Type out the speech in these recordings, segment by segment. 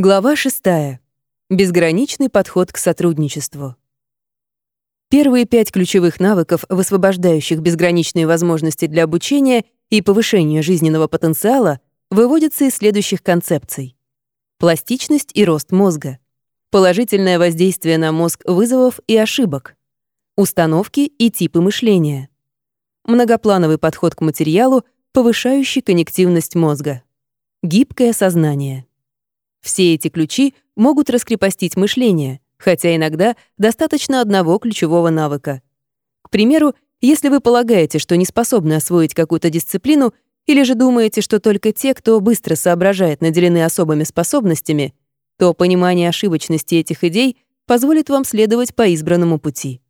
Глава 6. Безграничный подход к сотрудничеству. Первые пять ключевых навыков, высвобождающих безграничные возможности для обучения и повышения жизненного потенциала, выводятся из следующих концепций. Пластичность и рост мозга. Положительное воздействие на мозг вызовов и ошибок. Установки и типы мышления. Многоплановый подход к материалу, повышающий коннективность мозга. Гибкое сознание. Все эти ключи могут раскрепостить мышление, хотя иногда достаточно одного ключевого навыка. К примеру, если вы полагаете, что не способны освоить какую-то дисциплину, или же думаете, что только те, кто быстро соображает, наделены особыми способностями, то понимание ошибочности этих идей позволит вам следовать по избранному пути.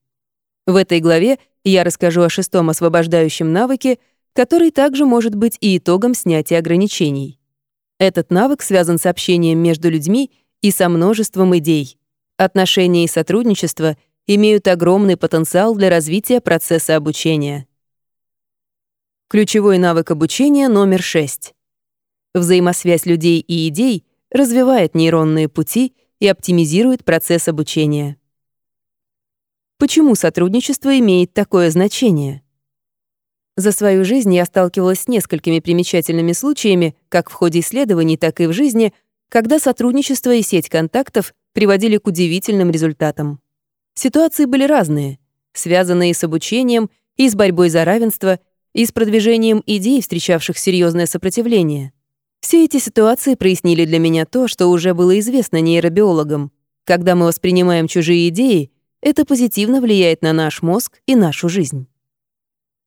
В этой главе я расскажу о шестом освобождающем навыке, который также может быть и итогом снятия ограничений. Этот навык связан с общением между людьми и со множеством идей. Отношения и сотрудничество имеют огромный потенциал для развития процесса обучения. Ключевой навык обучения номер 6. Взаимосвязь людей и идей развивает нейронные пути и оптимизирует процесс обучения. Почему сотрудничество имеет такое значение? За свою жизнь я сталкивалась с несколькими примечательными случаями, как в ходе исследований, так и в жизни, когда сотрудничество и сеть контактов приводили к удивительным результатам. Ситуации были разные, связанные с обучением и с борьбой за равенство, и с продвижением идей, встречавших серьезное сопротивление. Все эти ситуации прояснили для меня то, что уже было известно нейробиологам. Когда мы воспринимаем чужие идеи, это позитивно влияет на наш мозг и нашу жизнь.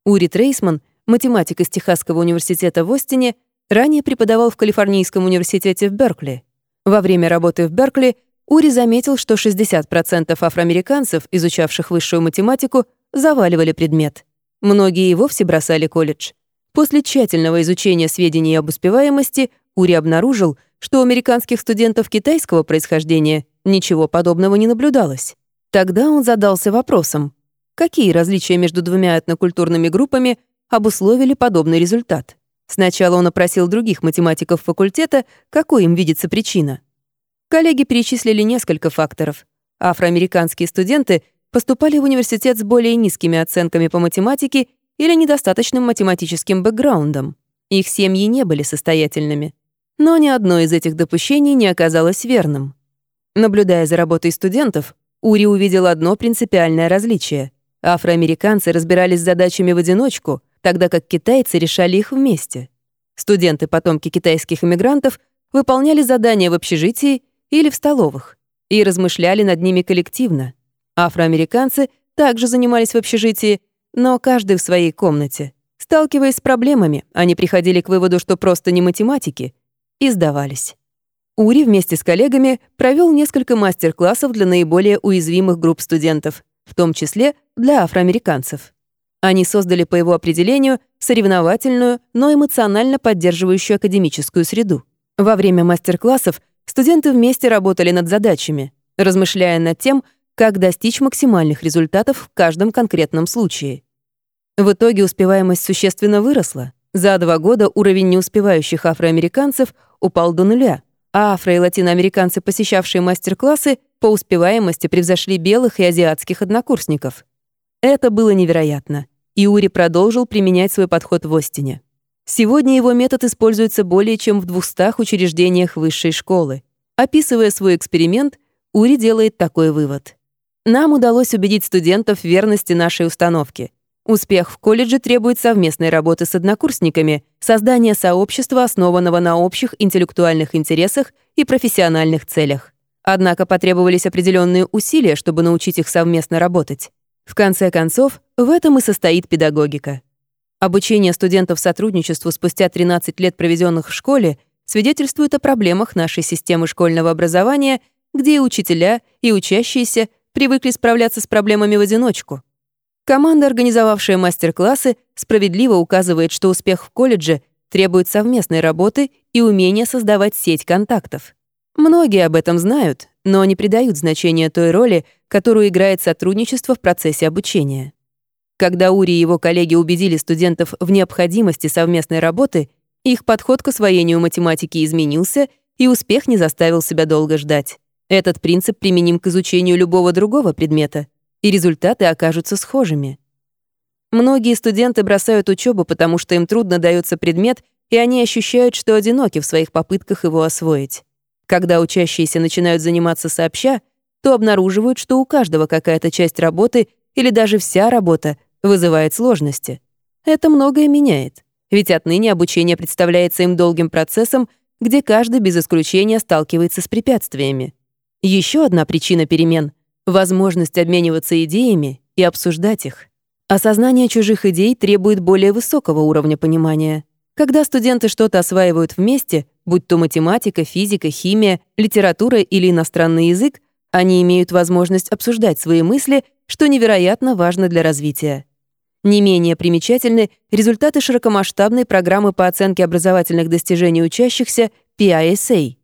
Ури Трейсман, математик из Техасского университета в Остине, ранее преподавал в Калифорнийском университете в Беркли. Во время работы в Беркли Ури заметил, что 60% афроамериканцев, изучавших высшую математику, заваливали предмет. Многие и вовсе бросали колледж. После тщательного изучения сведений об успеваемости Ури обнаружил, что у американских студентов китайского происхождения ничего подобного не наблюдалось. Тогда он задался вопросом, Какие различия между двумя этнокультурными группами обусловили подобный результат? Сначала он опросил других математиков факультета, какой им видится причина. Коллеги перечислили несколько факторов. Афроамериканские студенты поступали в университет с более низкими оценками по математике или недостаточным математическим бэкграундом. Их семьи не были состоятельными. Но ни одно из этих допущений не оказалось верным. Наблюдая за работой студентов, Ури увидел одно принципиальное различие. Афроамериканцы разбирались с задачами в одиночку, тогда как китайцы решали их вместе. Студенты-потомки китайских иммигрантов выполняли задания в общежитии или в столовых и размышляли над ними коллективно. Афроамериканцы также занимались в общежитии, но каждый в своей комнате. Сталкиваясь с проблемами, они приходили к выводу, что просто не математики, и сдавались. Ури вместе с коллегами провел несколько мастер-классов для наиболее уязвимых групп студентов, в том числе для афроамериканцев. Они создали по его определению соревновательную, но эмоционально поддерживающую академическую среду. Во время мастер-классов студенты вместе работали над задачами, размышляя над тем, как достичь максимальных результатов в каждом конкретном случае. В итоге успеваемость существенно выросла. За два года уровень неуспевающих афроамериканцев упал до нуля, а афро- и латиноамериканцы, посещавшие мастер-классы, по успеваемости превзошли белых и азиатских однокурсников. Это было невероятно, и Ури продолжил применять свой подход в Остине. Сегодня его метод используется более чем в 200 учреждениях высшей школы. Описывая свой эксперимент, Ури делает такой вывод. Нам удалось убедить студентов в верности нашей установки. Успех в колледже требует совместной работы с однокурсниками, создания сообщества, основанного на общих интеллектуальных интересах и профессиональных целях. Однако потребовались определенные усилия, чтобы научить их совместно работать. В конце концов, в этом и состоит педагогика. Обучение студентов сотрудничеству спустя 13 лет, проведенных в школе, свидетельствует о проблемах нашей системы школьного образования, где и учителя, и учащиеся привыкли справляться с проблемами в одиночку. Команда, организовавшая мастер-классы, справедливо указывает, что успех в колледже требует совместной работы и умения создавать сеть контактов. Многие об этом знают, но не придают значения той роли, которую играет сотрудничество в процессе обучения. Когда Ури и его коллеги убедили студентов в необходимости совместной работы, их подход к освоению математики изменился, и успех не заставил себя долго ждать. Этот принцип применим к изучению любого другого предмета, и результаты окажутся схожими. Многие студенты бросают учебу, потому что им трудно дается предмет, и они ощущают, что одиноки в своих попытках его освоить. Когда учащиеся начинают заниматься сообща, то обнаруживают, что у каждого какая-то часть работы или даже вся работа вызывает сложности. Это многое меняет, ведь отныне обучение представляется им долгим процессом, где каждый без исключения сталкивается с препятствиями. Еще одна причина перемен — возможность обмениваться идеями и обсуждать их. Осознание чужих идей требует более высокого уровня понимания. Когда студенты что-то осваивают вместе, будь то математика, физика, химия, литература или иностранный язык, они имеют возможность обсуждать свои мысли, что невероятно важно для развития. Не менее примечательны результаты широкомасштабной программы по оценке образовательных достижений учащихся PISA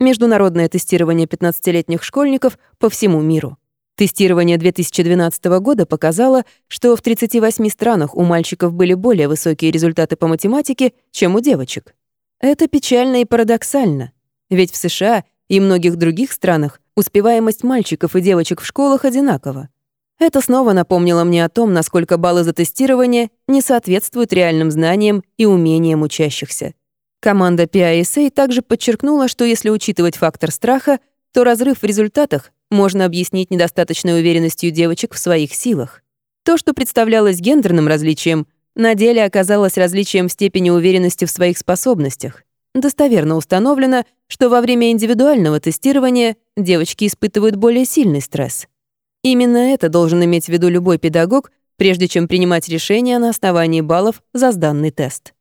международное тестирование 15-летних школьников по всему миру. Тестирование 2012 года показало, что в 38 странах у мальчиков были более высокие результаты по математике, чем у девочек. Это печально и парадоксально, ведь в США и многих других странах успеваемость мальчиков и девочек в школах одинакова. Это снова напомнило мне о том, насколько баллы за тестирование не соответствуют реальным знаниям и умениям учащихся. Команда PISA также подчеркнула, что если учитывать фактор страха, то разрыв в результатах можно объяснить недостаточной уверенностью девочек в своих силах. То, что представлялось гендерным различием, на деле оказалось различием степени уверенности в своих способностях. Достоверно установлено, что во время индивидуального тестирования девочки испытывают более сильный стресс. Именно это должен иметь в виду любой педагог, прежде чем принимать решение на основании баллов за сданный тест.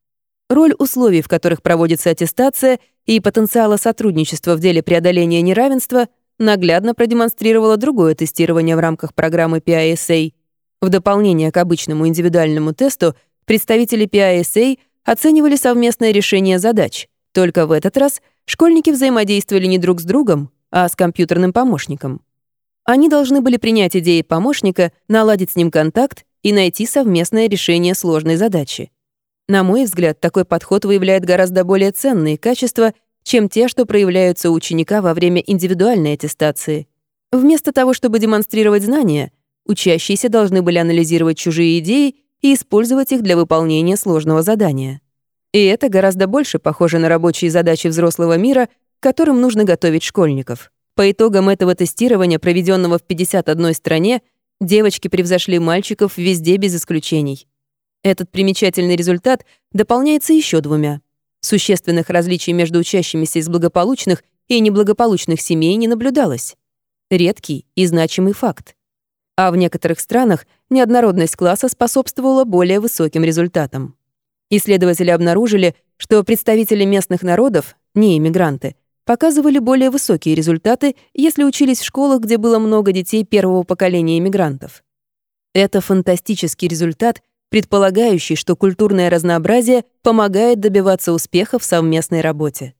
Роль условий, в которых проводится аттестация, и потенциала сотрудничества в деле преодоления неравенства наглядно продемонстрировало другое тестирование в рамках программы PISA. В дополнение к обычному индивидуальному тесту представители PISA оценивали совместное решение задач. Только в этот раз школьники взаимодействовали не друг с другом, а с компьютерным помощником. Они должны были принять идеи помощника, наладить с ним контакт и найти совместное решение сложной задачи. На мой взгляд, такой подход выявляет гораздо более ценные качества, чем те, что проявляются у ученика во время индивидуальной аттестации. Вместо того, чтобы демонстрировать знания, учащиеся должны были анализировать чужие идеи и использовать их для выполнения сложного задания. И это гораздо больше похоже на рабочие задачи взрослого мира, которым нужно готовить школьников. По итогам этого тестирования, проведенного в 51 стране, девочки превзошли мальчиков везде без исключений. Этот примечательный результат дополняется еще двумя. Существенных различий между учащимися из благополучных и неблагополучных семей не наблюдалось. Редкий и значимый факт. А в некоторых странах неоднородность класса способствовала более высоким результатам. Исследователи обнаружили, что представители местных народов, не иммигранты, показывали более высокие результаты, если учились в школах, где было много детей первого поколения иммигрантов. Это фантастический результат — предполагающий, что культурное разнообразие помогает добиваться успеха в совместной работе.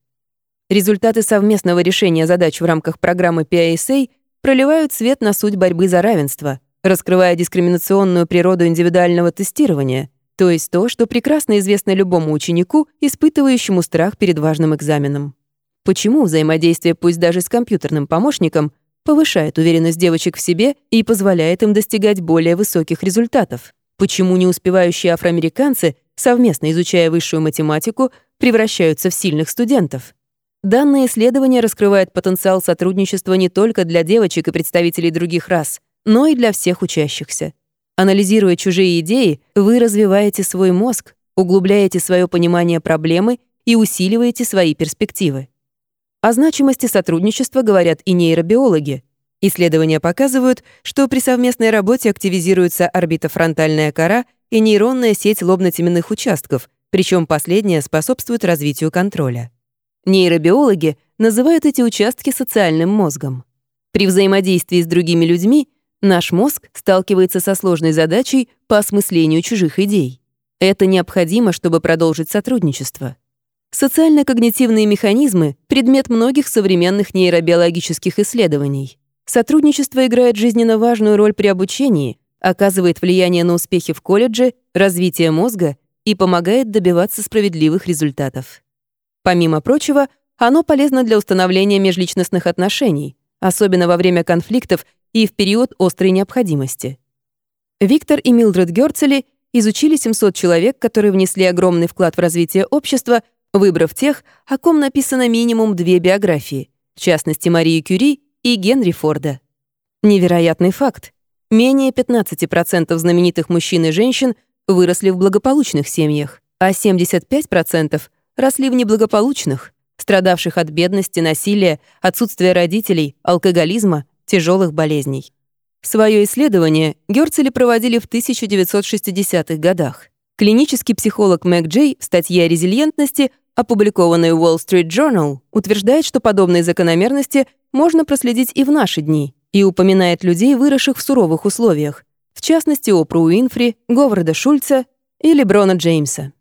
Результаты совместного решения задач в рамках программы PISA проливают свет на суть борьбы за равенство, раскрывая дискриминационную природу индивидуального тестирования, то есть то, что прекрасно известно любому ученику, испытывающему страх перед важным экзаменом. Почему взаимодействие, пусть даже с компьютерным помощником, повышает уверенность девочек в себе и позволяет им достигать более высоких результатов? Почему не успевающие афроамериканцы, совместно изучая высшую математику, превращаются в сильных студентов? Данное исследование раскрывает потенциал сотрудничества не только для девочек и представителей других рас, но и для всех учащихся. Анализируя чужие идеи, вы развиваете свой мозг, углубляете свое понимание проблемы и усиливаете свои перспективы. О значимости сотрудничества говорят и нейробиологи. Исследования показывают, что при совместной работе активизируется орбитофронтальная кора и нейронная сеть лобно-теменных участков, причем последняя способствует развитию контроля. Нейробиологи называют эти участки социальным мозгом. При взаимодействии с другими людьми наш мозг сталкивается со сложной задачей по осмыслению чужих идей. Это необходимо, чтобы продолжить сотрудничество. Социально-когнитивные механизмы — предмет многих современных нейробиологических исследований. Сотрудничество играет жизненно важную роль при обучении, оказывает влияние на успехи в колледже, развитие мозга и помогает добиваться справедливых результатов. Помимо прочего, оно полезно для установления межличностных отношений, особенно во время конфликтов и в период острой необходимости. Виктор и Милдред Гёрцели изучили 700 человек, которые внесли огромный вклад в развитие общества, выбрав тех, о ком написано минимум две биографии, в частности Марии Кюри и Генри Форда. Невероятный факт. Менее 15% знаменитых мужчин и женщин выросли в благополучных семьях, а 75% росли в неблагополучных, страдавших от бедности, насилия, отсутствия родителей, алкоголизма, тяжелых болезней. Свое исследование Герцели проводили в 1960-х годах. Клинический психолог Мэг Джей в статье о резильентности, опубликованной в Wall Street Journal, утверждает, что подобные закономерности можно проследить и в наши дни, и упоминает людей, выросших в суровых условиях, в частности, Опру Уинфри, Говарда Шульца и Леброна Джеймса.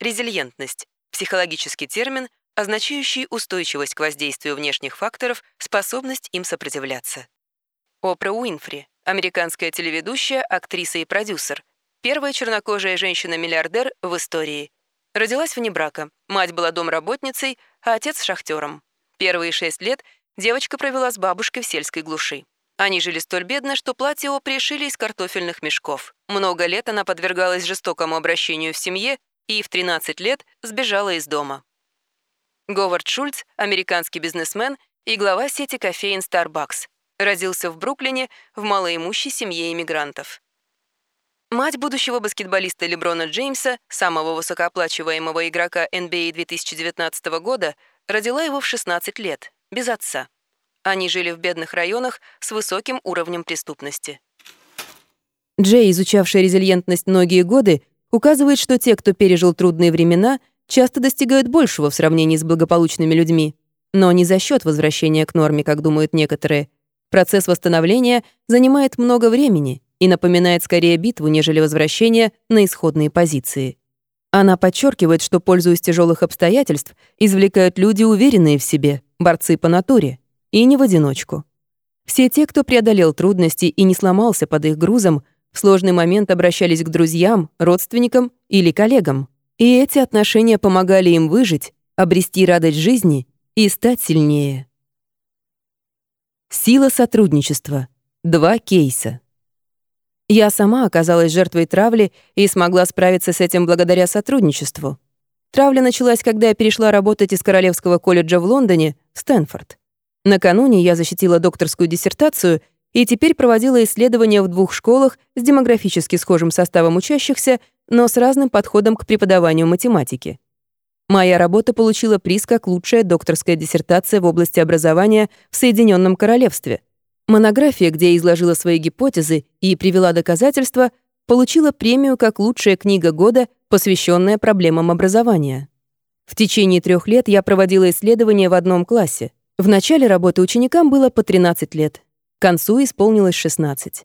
Резильентность — психологический термин, означающий устойчивость к воздействию внешних факторов, способность им сопротивляться. Опра Уинфри, американская телеведущая, актриса и продюсер, первая чернокожая женщина-миллиардер в истории. Родилась вне брака, мать была домработницей, а отец — шахтером. Первые шесть лет девочка провела с бабушкой в сельской глуши. Они жили столь бедно, что платье Опри шили из картофельных мешков. Много лет она подвергалась жестокому обращению в семье и в 13 лет сбежала из дома. Говард Шульц, американский бизнесмен и глава сети кофеин Starbucks, Родился в Бруклине в малоимущей семье иммигрантов. Мать будущего баскетболиста Леброна Джеймса, самого высокооплачиваемого игрока NBA 2019 года, родила его в 16 лет, без отца. Они жили в бедных районах с высоким уровнем преступности. Джей, изучавший резильентность многие годы, указывает, что те, кто пережил трудные времена, часто достигают большего в сравнении с благополучными людьми. Но не за счет возвращения к норме, как думают некоторые, Процесс восстановления занимает много времени и напоминает скорее битву, нежели возвращение на исходные позиции. Она подчеркивает, что, пользуясь тяжелых обстоятельств, извлекают люди, уверенные в себе, борцы по натуре, и не в одиночку. Все те, кто преодолел трудности и не сломался под их грузом, в сложный момент обращались к друзьям, родственникам или коллегам. И эти отношения помогали им выжить, обрести радость жизни и стать сильнее. Сила сотрудничества. Два кейса. Я сама оказалась жертвой травли и смогла справиться с этим благодаря сотрудничеству. Травля началась, когда я перешла работать из Королевского колледжа в Лондоне в Стэнфорд. Накануне я защитила докторскую диссертацию и теперь проводила исследования в двух школах с демографически схожим составом учащихся, но с разным подходом к преподаванию математики. Моя работа получила приз как лучшая докторская диссертация в области образования в Соединенном Королевстве. Монография, где я изложила свои гипотезы и привела доказательства, получила премию как лучшая книга года, посвященная проблемам образования. В течение трех лет я проводила исследования в одном классе. В начале работы ученикам было по 13 лет. К концу исполнилось 16.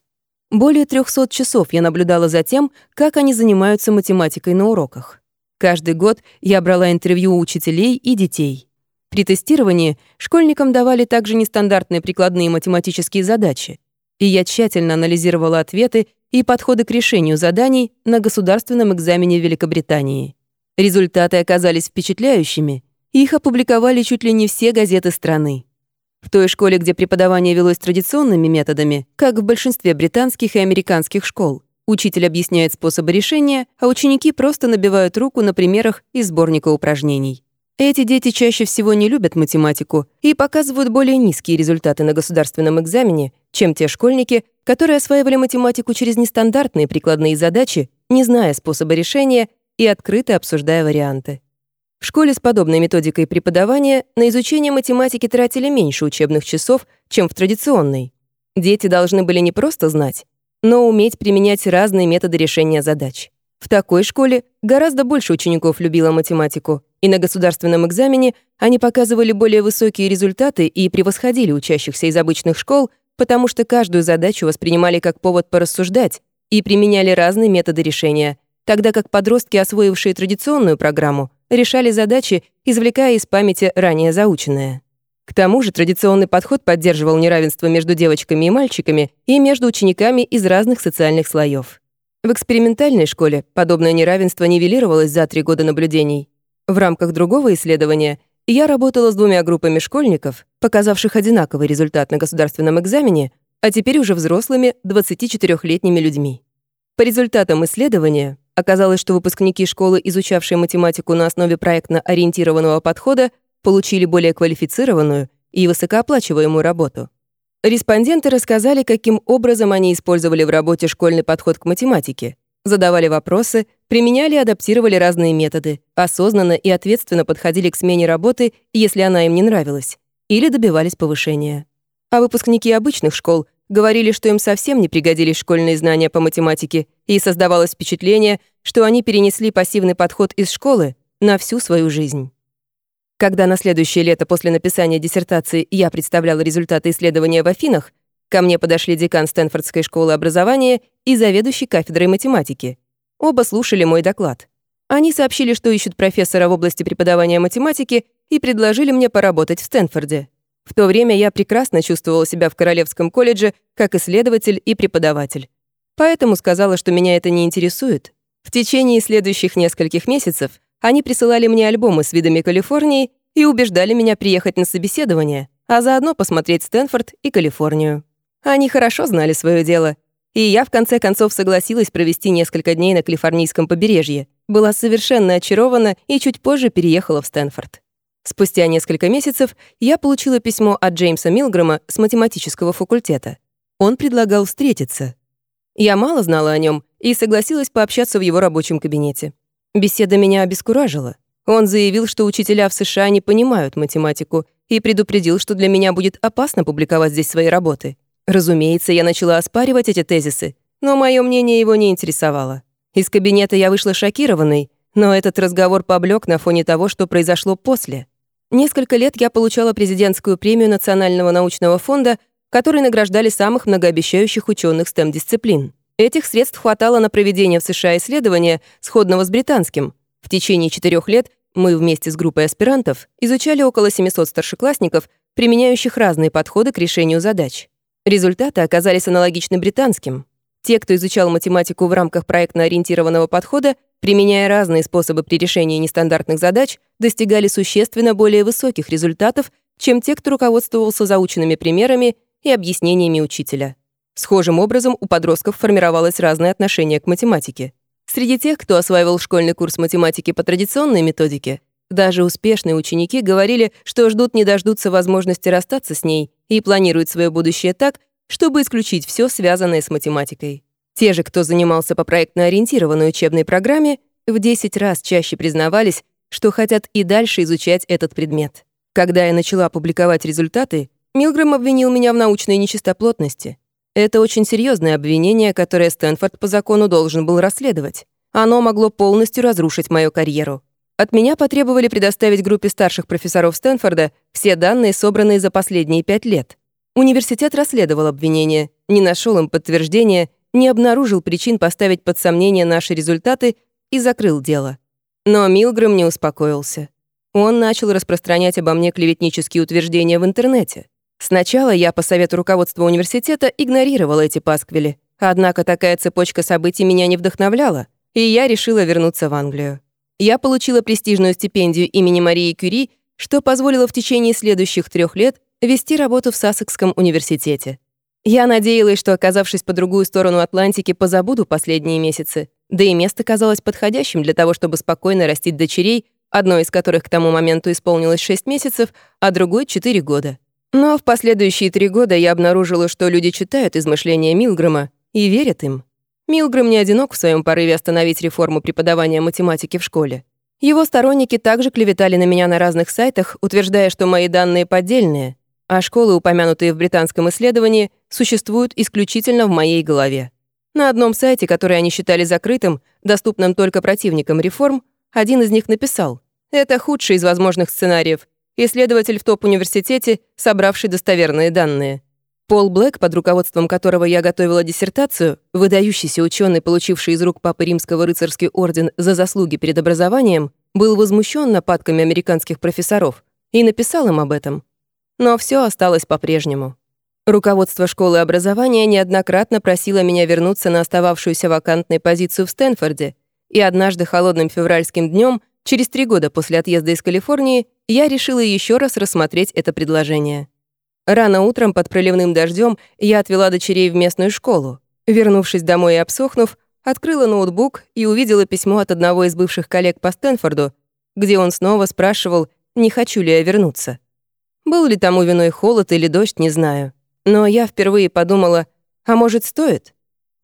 Более 300 часов я наблюдала за тем, как они занимаются математикой на уроках. Каждый год я брала интервью у учителей и детей. При тестировании школьникам давали также нестандартные прикладные математические задачи, и я тщательно анализировала ответы и подходы к решению заданий на государственном экзамене в Великобритании. Результаты оказались впечатляющими, их опубликовали чуть ли не все газеты страны. В той школе, где преподавание велось традиционными методами, как в большинстве британских и американских школ, Учитель объясняет способы решения, а ученики просто набивают руку на примерах из сборника упражнений. Эти дети чаще всего не любят математику и показывают более низкие результаты на государственном экзамене, чем те школьники, которые осваивали математику через нестандартные прикладные задачи, не зная способа решения и открыто обсуждая варианты. В школе с подобной методикой преподавания на изучение математики тратили меньше учебных часов, чем в традиционной. Дети должны были не просто знать, но уметь применять разные методы решения задач. В такой школе гораздо больше учеников любило математику, и на государственном экзамене они показывали более высокие результаты и превосходили учащихся из обычных школ, потому что каждую задачу воспринимали как повод порассуждать и применяли разные методы решения, тогда как подростки, освоившие традиционную программу, решали задачи, извлекая из памяти ранее заученное. К тому же традиционный подход поддерживал неравенство между девочками и мальчиками и между учениками из разных социальных слоев. В экспериментальной школе подобное неравенство нивелировалось за три года наблюдений. В рамках другого исследования я работала с двумя группами школьников, показавших одинаковый результат на государственном экзамене, а теперь уже взрослыми 24-летними людьми. По результатам исследования оказалось, что выпускники школы, изучавшие математику на основе проектно-ориентированного подхода, получили более квалифицированную и высокооплачиваемую работу. Респонденты рассказали, каким образом они использовали в работе школьный подход к математике, задавали вопросы, применяли и адаптировали разные методы, осознанно и ответственно подходили к смене работы, если она им не нравилась, или добивались повышения. А выпускники обычных школ говорили, что им совсем не пригодились школьные знания по математике, и создавалось впечатление, что они перенесли пассивный подход из школы на всю свою жизнь. Когда на следующее лето после написания диссертации я представляла результаты исследования в Афинах, ко мне подошли декан Стэнфордской школы образования и заведующий кафедрой математики. Оба слушали мой доклад. Они сообщили, что ищут профессора в области преподавания математики и предложили мне поработать в Стэнфорде. В то время я прекрасно чувствовала себя в Королевском колледже как исследователь и преподаватель. Поэтому сказала, что меня это не интересует. В течение следующих нескольких месяцев они присылали мне альбомы с видами Калифорнии и убеждали меня приехать на собеседование, а заодно посмотреть Стэнфорд и Калифорнию. Они хорошо знали свое дело, и я в конце концов согласилась провести несколько дней на калифорнийском побережье, была совершенно очарована и чуть позже переехала в Стэнфорд. Спустя несколько месяцев я получила письмо от Джеймса Милгрэма с математического факультета. Он предлагал встретиться. Я мало знала о нем и согласилась пообщаться в его рабочем кабинете. Беседа меня обескуражила. Он заявил, что учителя в США не понимают математику и предупредил, что для меня будет опасно публиковать здесь свои работы. Разумеется, я начала оспаривать эти тезисы, но мое мнение его не интересовало. Из кабинета я вышла шокированной, но этот разговор поблек на фоне того, что произошло после. Несколько лет я получала президентскую премию Национального научного фонда, который награждали самых многообещающих ученых STEM-дисциплин. Этих средств хватало на проведение в США исследования, сходного с британским. В течение четырех лет мы вместе с группой аспирантов изучали около 700 старшеклассников, применяющих разные подходы к решению задач. Результаты оказались аналогичны британским. Те, кто изучал математику в рамках проектно-ориентированного подхода, применяя разные способы при решении нестандартных задач, достигали существенно более высоких результатов, чем те, кто руководствовался заученными примерами и объяснениями учителя. Схожим образом у подростков формировалось разное отношение к математике. Среди тех, кто осваивал школьный курс математики по традиционной методике, даже успешные ученики говорили, что ждут не дождутся возможности расстаться с ней и планируют свое будущее так, чтобы исключить все связанное с математикой. Те же, кто занимался по проектно-ориентированной учебной программе, в 10 раз чаще признавались, что хотят и дальше изучать этот предмет. Когда я начала публиковать результаты, Милгрэм обвинил меня в научной нечистоплотности. Это очень серьезное обвинение, которое Стэнфорд по закону должен был расследовать. Оно могло полностью разрушить мою карьеру. От меня потребовали предоставить группе старших профессоров Стэнфорда все данные, собранные за последние пять лет. Университет расследовал обвинение, не нашел им подтверждения, не обнаружил причин поставить под сомнение наши результаты и закрыл дело. Но Милгрэм не успокоился. Он начал распространять обо мне клеветнические утверждения в интернете. Сначала я по совету руководства университета игнорировала эти пасквили. Однако такая цепочка событий меня не вдохновляла, и я решила вернуться в Англию. Я получила престижную стипендию имени Марии Кюри, что позволило в течение следующих трех лет вести работу в Сассекском университете. Я надеялась, что, оказавшись по другую сторону Атлантики, позабуду последние месяцы, да и место казалось подходящим для того, чтобы спокойно растить дочерей, одной из которых к тому моменту исполнилось 6 месяцев, а другой — 4 года. Но в последующие три года я обнаружила, что люди читают измышления Милгрэма и верят им. Милгрэм не одинок в своем порыве остановить реформу преподавания математики в школе. Его сторонники также клеветали на меня на разных сайтах, утверждая, что мои данные поддельные, а школы, упомянутые в британском исследовании, существуют исключительно в моей голове. На одном сайте, который они считали закрытым, доступным только противникам реформ, один из них написал «Это худший из возможных сценариев, исследователь в топ-университете, собравший достоверные данные. Пол Блэк, под руководством которого я готовила диссертацию, выдающийся ученый, получивший из рук Папы Римского рыцарский орден за заслуги перед образованием, был возмущен нападками американских профессоров и написал им об этом. Но все осталось по-прежнему. Руководство школы образования неоднократно просило меня вернуться на остававшуюся вакантной позицию в Стэнфорде, и однажды холодным февральским днем через три года после отъезда из Калифорнии, я решила еще раз рассмотреть это предложение. Рано утром под проливным дождем я отвела дочерей в местную школу. Вернувшись домой и обсохнув, открыла ноутбук и увидела письмо от одного из бывших коллег по Стэнфорду, где он снова спрашивал, не хочу ли я вернуться. Был ли тому виной холод или дождь, не знаю. Но я впервые подумала, а может, стоит?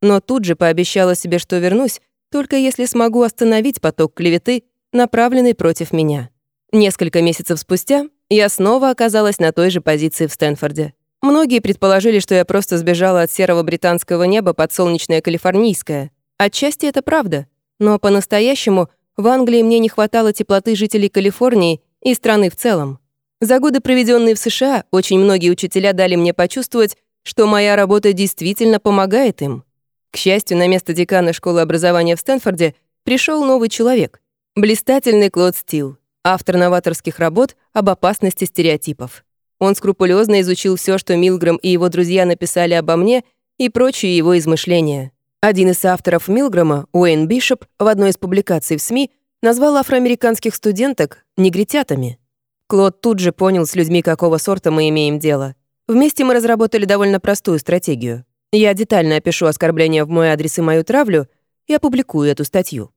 Но тут же пообещала себе, что вернусь, только если смогу остановить поток клеветы, направленный против меня. Несколько месяцев спустя я снова оказалась на той же позиции в Стэнфорде. Многие предположили, что я просто сбежала от серого британского неба под солнечное калифорнийское. Отчасти это правда. Но по-настоящему в Англии мне не хватало теплоты жителей Калифорнии и страны в целом. За годы, проведенные в США, очень многие учителя дали мне почувствовать, что моя работа действительно помогает им. К счастью, на место декана школы образования в Стэнфорде пришел новый человек — блистательный Клод Стил, автор новаторских работ об опасности стереотипов. Он скрупулезно изучил все, что Милграм и его друзья написали обо мне и прочие его измышления. Один из авторов Милграма, Уэйн Бишоп, в одной из публикаций в СМИ назвал афроамериканских студенток негритятами. Клод тут же понял, с людьми какого сорта мы имеем дело. Вместе мы разработали довольно простую стратегию. Я детально опишу оскорбления в мой адрес и мою травлю и опубликую эту статью.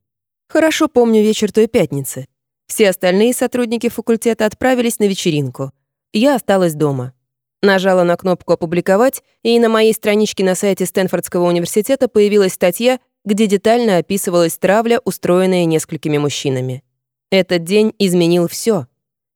Хорошо помню вечер той пятницы. Все остальные сотрудники факультета отправились на вечеринку. Я осталась дома. Нажала на кнопку «Опубликовать», и на моей страничке на сайте Стэнфордского университета появилась статья, где детально описывалась травля, устроенная несколькими мужчинами. Этот день изменил все.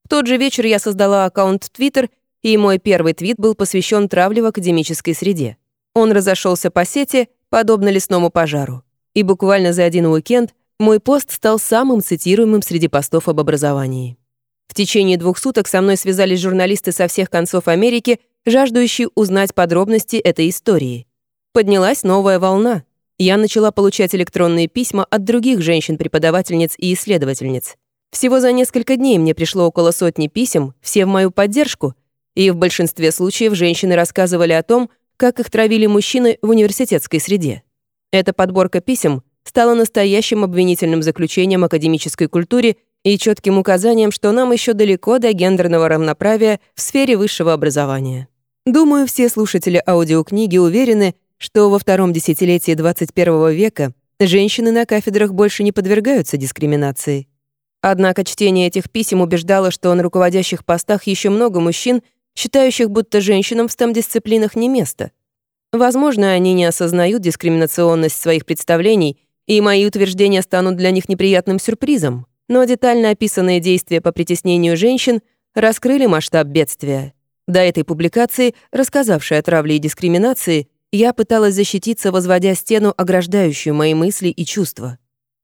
В тот же вечер я создала аккаунт в Twitter, и мой первый твит был посвящен травле в академической среде. Он разошелся по сети, подобно лесному пожару. И буквально за один уикенд мой пост стал самым цитируемым среди постов об образовании. В течение двух суток со мной связались журналисты со всех концов Америки, жаждущие узнать подробности этой истории. Поднялась новая волна. Я начала получать электронные письма от других женщин-преподавательниц и исследовательниц. Всего за несколько дней мне пришло около сотни писем, все в мою поддержку, и в большинстве случаев женщины рассказывали о том, как их травили мужчины в университетской среде. Эта подборка писем стала настоящим обвинительным заключением академической культуре и четким указанием, что нам еще далеко до гендерного равноправия в сфере высшего образования. Думаю, все слушатели аудиокниги уверены, что во втором десятилетии 21 века женщины на кафедрах больше не подвергаются дискриминации. Однако чтение этих писем убеждало, что на руководящих постах еще много мужчин, считающих, будто женщинам в STEM-дисциплинах не место. Возможно, они не осознают дискриминационность своих представлений, и мои утверждения станут для них неприятным сюрпризом но детально описанные действия по притеснению женщин раскрыли масштаб бедствия. До этой публикации, рассказавшей о травле и дискриминации, я пыталась защититься, возводя стену, ограждающую мои мысли и чувства.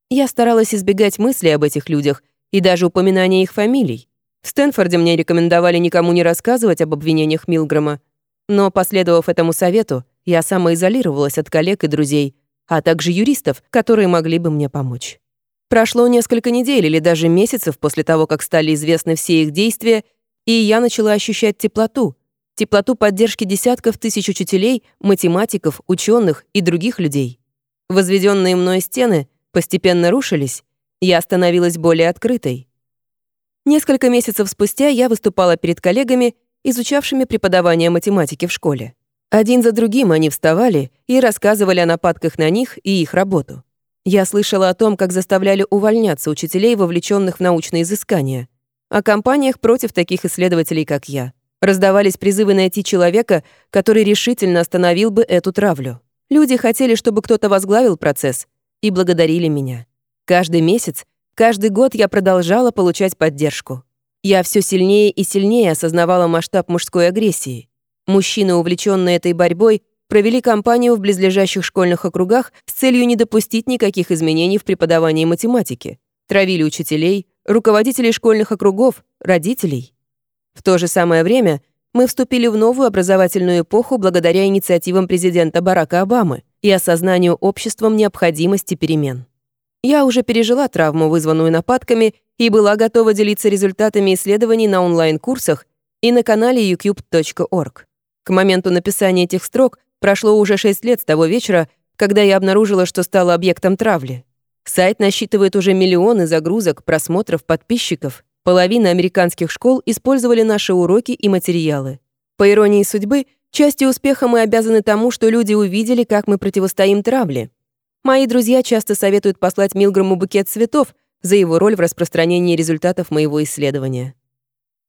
Я старалась избегать мыслей об этих людях и даже упоминания их фамилий. В Стэнфорде мне рекомендовали никому не рассказывать об обвинениях Милгрома, но, последовав этому совету, я самоизолировалась от коллег и друзей, а также юристов, которые могли бы мне помочь. Прошло несколько недель или даже месяцев после того, как стали известны все их действия, и я начала ощущать теплоту. Теплоту поддержки десятков тысяч учителей, математиков, ученых и других людей. Возведенные мной стены постепенно рушились, я становилась более открытой. Несколько месяцев спустя я выступала перед коллегами, изучавшими преподавание математики в школе. Один за другим они вставали и рассказывали о нападках на них и их работу. Я слышала о том, как заставляли увольняться учителей, вовлеченных в научные изыскания. О компаниях против таких исследователей, как я. Раздавались призывы найти человека, который решительно остановил бы эту травлю. Люди хотели, чтобы кто-то возглавил процесс, и благодарили меня. Каждый месяц, каждый год я продолжала получать поддержку. Я все сильнее и сильнее осознавала масштаб мужской агрессии. Мужчины, увлеченные этой борьбой, провели кампанию в близлежащих школьных округах с целью не допустить никаких изменений в преподавании математики. Травили учителей, руководителей школьных округов, родителей. В то же самое время мы вступили в новую образовательную эпоху благодаря инициативам президента Барака Обамы и осознанию обществом необходимости перемен. Я уже пережила травму, вызванную нападками, и была готова делиться результатами исследований на онлайн-курсах и на канале youtube.org. К моменту написания этих строк Прошло уже шесть лет с того вечера, когда я обнаружила, что стала объектом травли. Сайт насчитывает уже миллионы загрузок, просмотров, подписчиков. Половина американских школ использовали наши уроки и материалы. По иронии судьбы, частью успеха мы обязаны тому, что люди увидели, как мы противостоим травле. Мои друзья часто советуют послать Милграму букет цветов за его роль в распространении результатов моего исследования.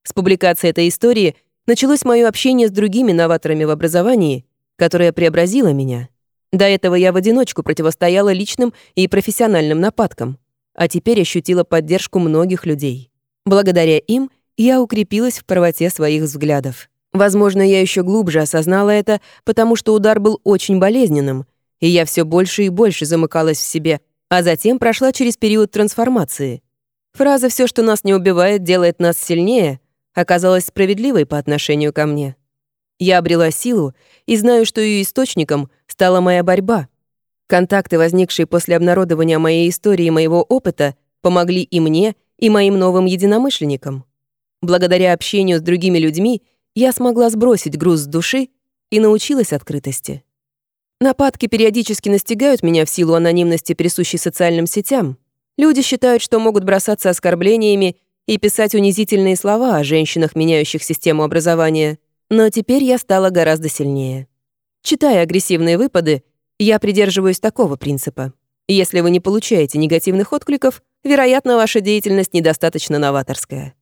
С публикации этой истории началось мое общение с другими новаторами в образовании, которое преобразило меня. До этого я в одиночку противостояла личным и профессиональным нападкам, а теперь ощутила поддержку многих людей. Благодаря им я укрепилась в правоте своих взглядов. Возможно, я еще глубже осознала это, потому что удар был очень болезненным, и я все больше и больше замыкалась в себе, а затем прошла через период трансформации. Фраза «все, что нас не убивает, делает нас сильнее» оказалась справедливой по отношению ко мне. Я обрела силу и знаю, что ее источником стала моя борьба. Контакты, возникшие после обнародования моей истории и моего опыта, помогли и мне, и моим новым единомышленникам. Благодаря общению с другими людьми я смогла сбросить груз с души и научилась открытости. Нападки периодически настигают меня в силу анонимности, присущей социальным сетям. Люди считают, что могут бросаться оскорблениями и писать унизительные слова о женщинах, меняющих систему образования. Но теперь я стала гораздо сильнее. Читая агрессивные выпады, я придерживаюсь такого принципа. Если вы не получаете негативных откликов, вероятно, ваша деятельность недостаточно новаторская.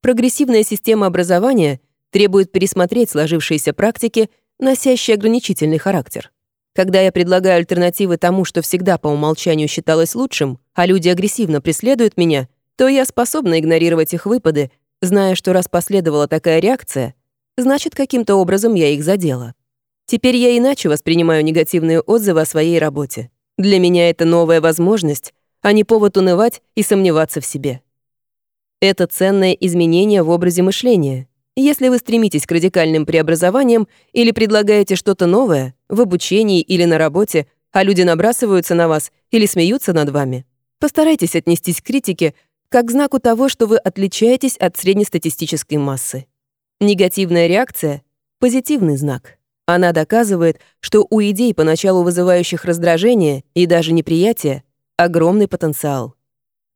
Прогрессивная система образования требует пересмотреть сложившиеся практики, носящие ограничительный характер. Когда я предлагаю альтернативы тому, что всегда по умолчанию считалось лучшим, а люди агрессивно преследуют меня, то я способна игнорировать их выпады, зная, что раз последовала такая реакция, значит, каким-то образом я их задела. Теперь я иначе воспринимаю негативные отзывы о своей работе. Для меня это новая возможность, а не повод унывать и сомневаться в себе. Это ценное изменение в образе мышления. Если вы стремитесь к радикальным преобразованиям или предлагаете что-то новое в обучении или на работе, а люди набрасываются на вас или смеются над вами, постарайтесь отнестись к критике как знаку того, что вы отличаетесь от среднестатистической массы. Негативная реакция — позитивный знак. Она доказывает, что у идей, поначалу вызывающих раздражение и даже неприятие, огромный потенциал.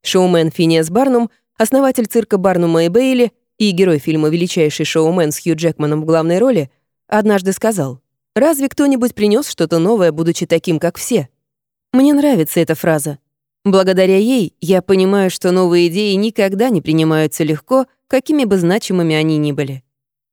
Шоумен Финиас Барнум, основатель цирка Барнума и Бейли, и герой фильма «Величайший шоумен» с Хью Джекманом в главной роли, однажды сказал, «Разве кто-нибудь принес что-то новое, будучи таким, как все?» Мне нравится эта фраза. Благодаря ей я понимаю, что новые идеи никогда не принимаются легко, какими бы значимыми они ни были.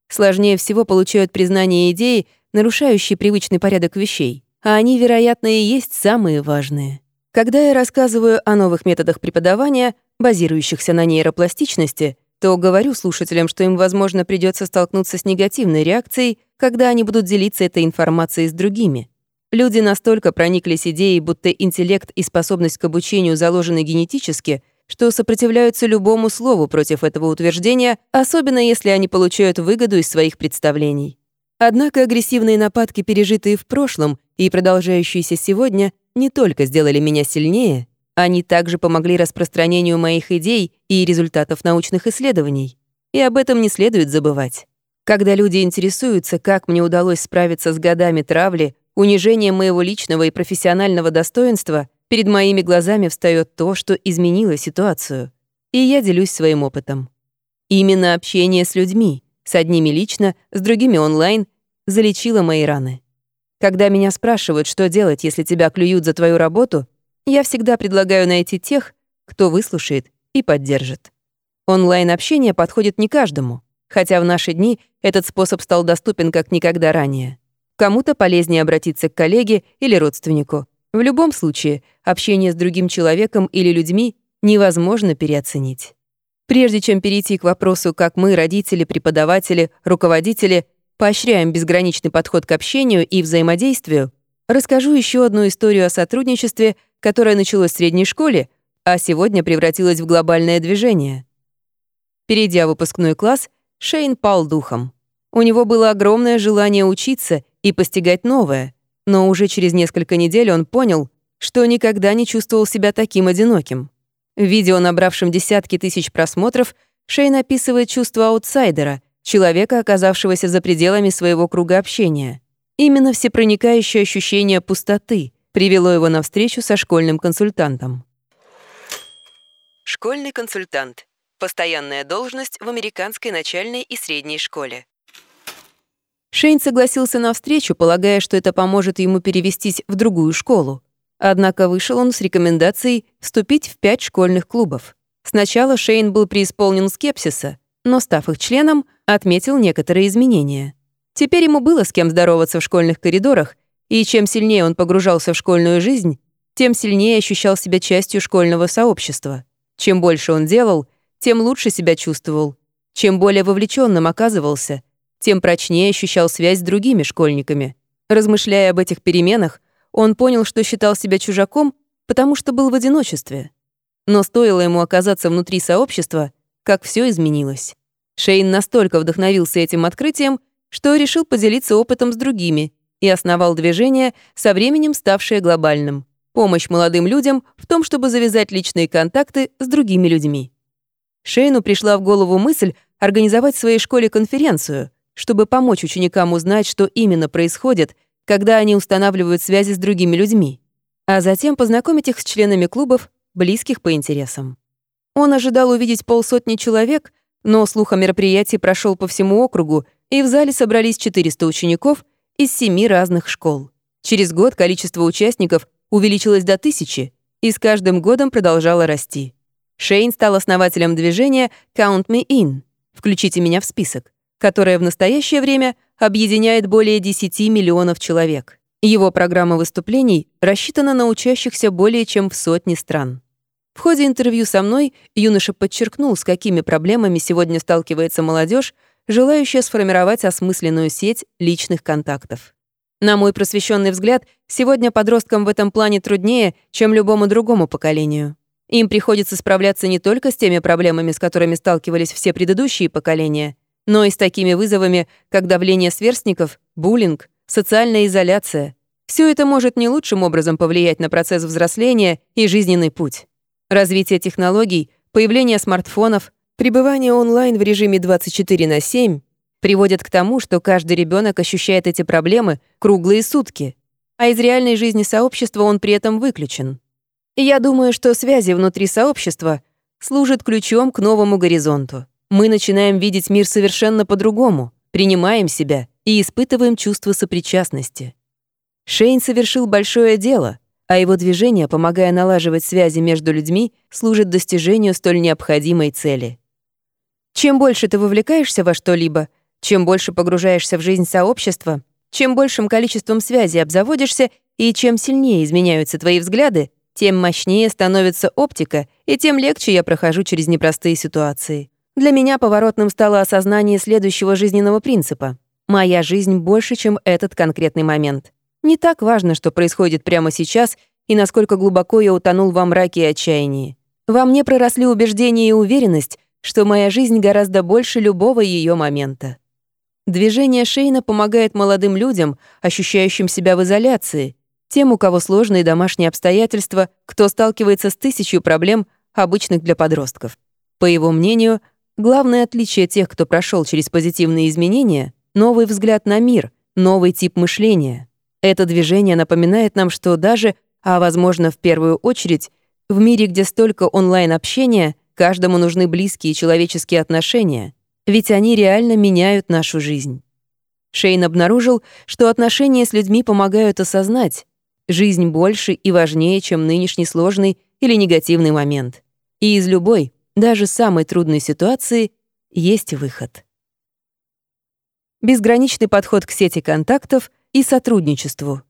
Сложнее всего получают признание идеи, нарушающие привычный порядок вещей, а они, вероятно, и есть самые важные. Когда я рассказываю о новых методах преподавания, базирующихся на нейропластичности, то говорю слушателям, что им, возможно, придется столкнуться с негативной реакцией, когда они будут делиться этой информацией с другими. Люди настолько прониклись идеей, будто интеллект и способность к обучению заложены генетически, что сопротивляются любому слову против этого утверждения, особенно если они получают выгоду из своих представлений. Однако агрессивные нападки, пережитые в прошлом и продолжающиеся сегодня, не только сделали меня сильнее, они также помогли распространению моих идей и результатов научных исследований. И об этом не следует забывать. Когда люди интересуются, как мне удалось справиться с годами травли, унижением моего личного и профессионального достоинства, перед моими глазами встает то, что изменило ситуацию. И я делюсь своим опытом. Именно общение с людьми, с одними лично, с другими онлайн, залечило мои раны. Когда меня спрашивают, что делать, если тебя клюют за твою работу, я всегда предлагаю найти тех, кто выслушает и поддержит. Онлайн-общение подходит не каждому, хотя в наши дни этот способ стал доступен как никогда ранее. Кому-то полезнее обратиться к коллеге или родственнику. В любом случае, общение с другим человеком или людьми невозможно переоценить. Прежде чем перейти к вопросу, как мы, родители, преподаватели, руководители, поощряем безграничный подход к общению и взаимодействию, расскажу еще одну историю о сотрудничестве, которое началось в средней школе, а сегодня превратилось в глобальное движение. Перейдя в выпускной класс, Шейн пал духом. У него было огромное желание учиться и постигать новое, но уже через несколько недель он понял, что никогда не чувствовал себя таким одиноким. В видео, набравшем десятки тысяч просмотров, Шейн описывает чувство аутсайдера, человека, оказавшегося за пределами своего круга общения. Именно всепроникающее ощущение пустоты — привело его на встречу со школьным консультантом. Школьный консультант. Постоянная должность в американской начальной и средней школе. Шейн согласился на встречу, полагая, что это поможет ему перевестись в другую школу. Однако вышел он с рекомендацией вступить в пять школьных клубов. Сначала Шейн был преисполнен скепсиса, но, став их членом, отметил некоторые изменения. Теперь ему было с кем здороваться в школьных коридорах, и чем сильнее он погружался в школьную жизнь, тем сильнее ощущал себя частью школьного сообщества. Чем больше он делал, тем лучше себя чувствовал. Чем более вовлеченным оказывался, тем прочнее ощущал связь с другими школьниками. Размышляя об этих переменах, он понял, что считал себя чужаком, потому что был в одиночестве. Но стоило ему оказаться внутри сообщества, как все изменилось. Шейн настолько вдохновился этим открытием, что решил поделиться опытом с другими и основал движение, со временем ставшее глобальным. Помощь молодым людям в том, чтобы завязать личные контакты с другими людьми. Шейну пришла в голову мысль организовать в своей школе конференцию, чтобы помочь ученикам узнать, что именно происходит, когда они устанавливают связи с другими людьми, а затем познакомить их с членами клубов, близких по интересам. Он ожидал увидеть полсотни человек, но слух о мероприятии прошел по всему округу, и в зале собрались 400 учеников из семи разных школ. Через год количество участников увеличилось до тысячи и с каждым годом продолжало расти. Шейн стал основателем движения «Count Me In» — «Включите меня в список», которое в настоящее время объединяет более 10 миллионов человек. Его программа выступлений рассчитана на учащихся более чем в сотне стран. В ходе интервью со мной юноша подчеркнул, с какими проблемами сегодня сталкивается молодежь, желающая сформировать осмысленную сеть личных контактов. На мой просвещенный взгляд, сегодня подросткам в этом плане труднее, чем любому другому поколению. Им приходится справляться не только с теми проблемами, с которыми сталкивались все предыдущие поколения, но и с такими вызовами, как давление сверстников, буллинг, социальная изоляция. Все это может не лучшим образом повлиять на процесс взросления и жизненный путь. Развитие технологий, появление смартфонов, пребывание онлайн в режиме 24 на 7 приводят к тому, что каждый ребенок ощущает эти проблемы круглые сутки, а из реальной жизни сообщества он при этом выключен. И я думаю, что связи внутри сообщества служат ключом к новому горизонту мы начинаем видеть мир совершенно по-другому, принимаем себя и испытываем чувство сопричастности. Шейн совершил большое дело, а его движение, помогая налаживать связи между людьми, служит достижению столь необходимой цели. Чем больше ты вовлекаешься во что-либо, чем больше погружаешься в жизнь сообщества, чем большим количеством связей обзаводишься и чем сильнее изменяются твои взгляды, тем мощнее становится оптика, и тем легче я прохожу через непростые ситуации. Для меня поворотным стало осознание следующего жизненного принципа. Моя жизнь больше, чем этот конкретный момент. Не так важно, что происходит прямо сейчас и насколько глубоко я утонул во мраке и отчаянии. Во мне проросли убеждение и уверенность, что моя жизнь гораздо больше любого ее момента. Движение Шейна помогает молодым людям, ощущающим себя в изоляции, тем, у кого сложные домашние обстоятельства, кто сталкивается с тысячей проблем, обычных для подростков. По его мнению, Главное отличие тех, кто прошел через позитивные изменения — новый взгляд на мир, новый тип мышления. Это движение напоминает нам, что даже, а возможно в первую очередь, в мире, где столько онлайн-общения, каждому нужны близкие человеческие отношения, ведь они реально меняют нашу жизнь. Шейн обнаружил, что отношения с людьми помогают осознать, жизнь больше и важнее, чем нынешний сложный или негативный момент. И из любой, даже самой трудной ситуации есть выход. Безграничный подход к сети контактов и сотрудничеству.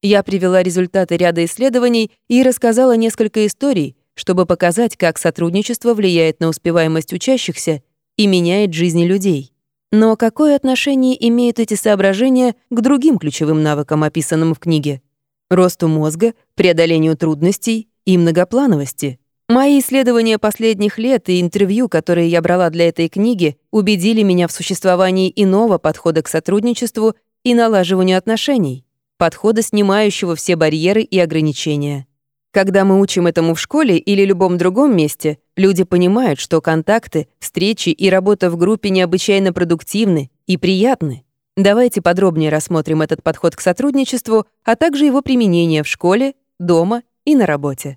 Я привела результаты ряда исследований и рассказала несколько историй, чтобы показать, как сотрудничество влияет на успеваемость учащихся и меняет жизни людей. Но какое отношение имеют эти соображения к другим ключевым навыкам, описанным в книге? Росту мозга, преодолению трудностей и многоплановости — Мои исследования последних лет и интервью, которые я брала для этой книги, убедили меня в существовании иного подхода к сотрудничеству и налаживанию отношений, подхода, снимающего все барьеры и ограничения. Когда мы учим этому в школе или любом другом месте, люди понимают, что контакты, встречи и работа в группе необычайно продуктивны и приятны. Давайте подробнее рассмотрим этот подход к сотрудничеству, а также его применение в школе, дома и на работе.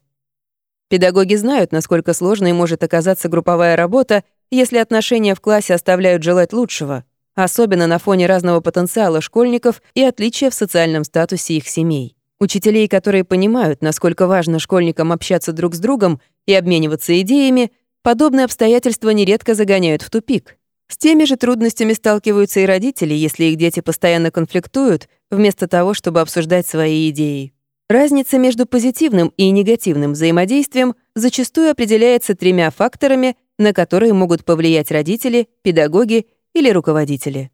Педагоги знают, насколько сложной может оказаться групповая работа, если отношения в классе оставляют желать лучшего, особенно на фоне разного потенциала школьников и отличия в социальном статусе их семей. Учителей, которые понимают, насколько важно школьникам общаться друг с другом и обмениваться идеями, подобные обстоятельства нередко загоняют в тупик. С теми же трудностями сталкиваются и родители, если их дети постоянно конфликтуют, вместо того, чтобы обсуждать свои идеи. Разница между позитивным и негативным взаимодействием зачастую определяется тремя факторами, на которые могут повлиять родители, педагоги или руководители.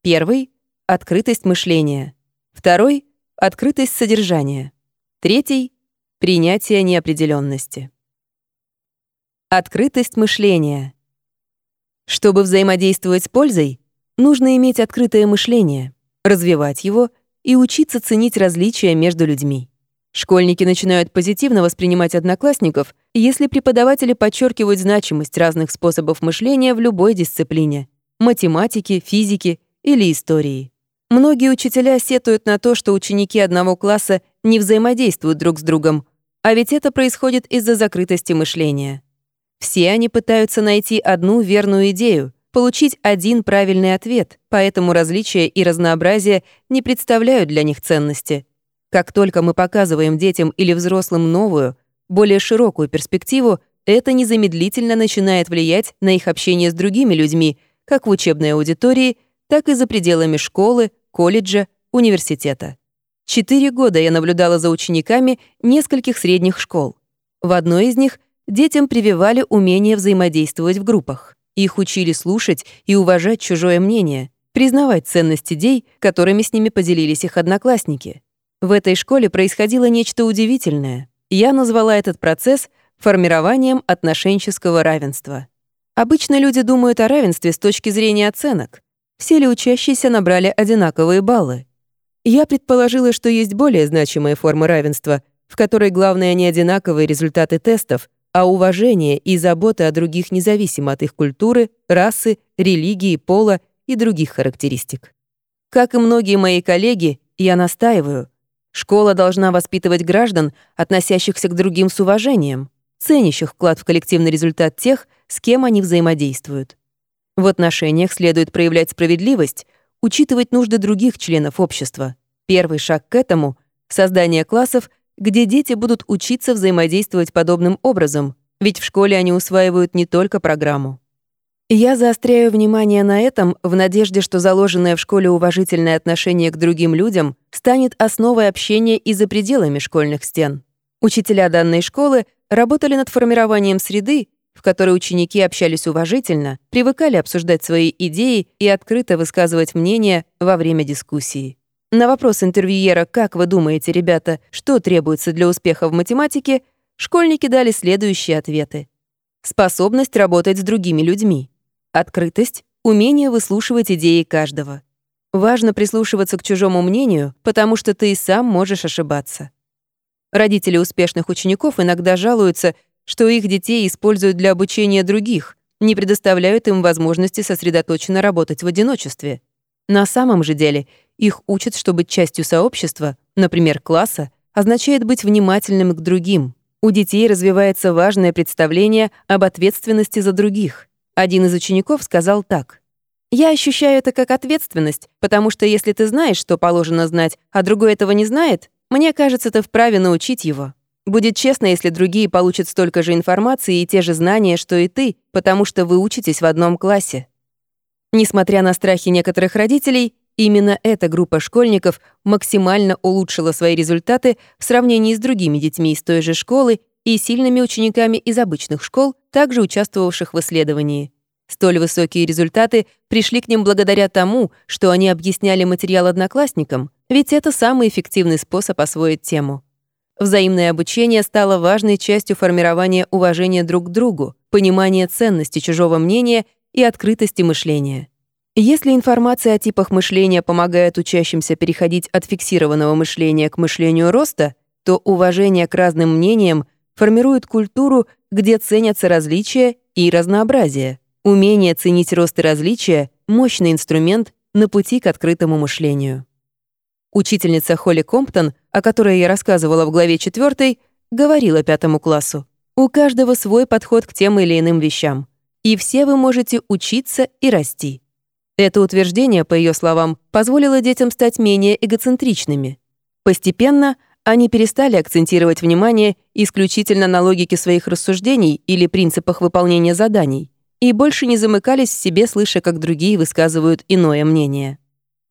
Первый — открытость мышления. Второй — открытость содержания. Третий — принятие неопределенности. Открытость мышления. Чтобы взаимодействовать с пользой, нужно иметь открытое мышление, развивать его и учиться ценить различия между людьми. Школьники начинают позитивно воспринимать одноклассников, если преподаватели подчеркивают значимость разных способов мышления в любой дисциплине — математике, физике или истории. Многие учителя сетуют на то, что ученики одного класса не взаимодействуют друг с другом, а ведь это происходит из-за закрытости мышления. Все они пытаются найти одну верную идею, получить один правильный ответ, поэтому различия и разнообразие не представляют для них ценности. Как только мы показываем детям или взрослым новую, более широкую перспективу, это незамедлительно начинает влиять на их общение с другими людьми, как в учебной аудитории, так и за пределами школы, колледжа, университета. Четыре года я наблюдала за учениками нескольких средних школ. В одной из них детям прививали умение взаимодействовать в группах. Их учили слушать и уважать чужое мнение, признавать ценность идей, которыми с ними поделились их одноклассники. В этой школе происходило нечто удивительное. Я назвала этот процесс формированием отношенческого равенства. Обычно люди думают о равенстве с точки зрения оценок. Все ли учащиеся набрали одинаковые баллы? Я предположила, что есть более значимые формы равенства, в которой главное не одинаковые результаты тестов, а уважение и забота о других независимо от их культуры, расы, религии, пола и других характеристик. Как и многие мои коллеги, я настаиваю, Школа должна воспитывать граждан, относящихся к другим с уважением, ценящих вклад в коллективный результат тех, с кем они взаимодействуют. В отношениях следует проявлять справедливость, учитывать нужды других членов общества. Первый шаг к этому — создание классов, где дети будут учиться взаимодействовать подобным образом, ведь в школе они усваивают не только программу. Я заостряю внимание на этом в надежде, что заложенное в школе уважительное отношение к другим людям станет основой общения и за пределами школьных стен. Учителя данной школы работали над формированием среды, в которой ученики общались уважительно, привыкали обсуждать свои идеи и открыто высказывать мнение во время дискуссии. На вопрос интервьюера «Как вы думаете, ребята, что требуется для успеха в математике?» школьники дали следующие ответы. Способность работать с другими людьми. Открытость — умение выслушивать идеи каждого. Важно прислушиваться к чужому мнению, потому что ты и сам можешь ошибаться. Родители успешных учеников иногда жалуются, что их детей используют для обучения других, не предоставляют им возможности сосредоточенно работать в одиночестве. На самом же деле их учат, что быть частью сообщества, например, класса, означает быть внимательным к другим. У детей развивается важное представление об ответственности за других. Один из учеников сказал так. «Я ощущаю это как ответственность, потому что если ты знаешь, что положено знать, а другой этого не знает, мне кажется, ты вправе научить его. Будет честно, если другие получат столько же информации и те же знания, что и ты, потому что вы учитесь в одном классе». Несмотря на страхи некоторых родителей, именно эта группа школьников максимально улучшила свои результаты в сравнении с другими детьми из той же школы и сильными учениками из обычных школ, также участвовавших в исследовании. Столь высокие результаты пришли к ним благодаря тому, что они объясняли материал одноклассникам, ведь это самый эффективный способ освоить тему. Взаимное обучение стало важной частью формирования уважения друг к другу, понимания ценности чужого мнения и открытости мышления. Если информация о типах мышления помогает учащимся переходить от фиксированного мышления к мышлению роста, то уважение к разным мнениям формирует культуру, где ценятся различия и разнообразие. Умение ценить рост и различия — мощный инструмент на пути к открытому мышлению. Учительница Холли Комптон, о которой я рассказывала в главе 4, говорила пятому классу. У каждого свой подход к тем или иным вещам. И все вы можете учиться и расти. Это утверждение, по ее словам, позволило детям стать менее эгоцентричными. Постепенно они перестали акцентировать внимание исключительно на логике своих рассуждений или принципах выполнения заданий и больше не замыкались в себе, слыша, как другие высказывают иное мнение.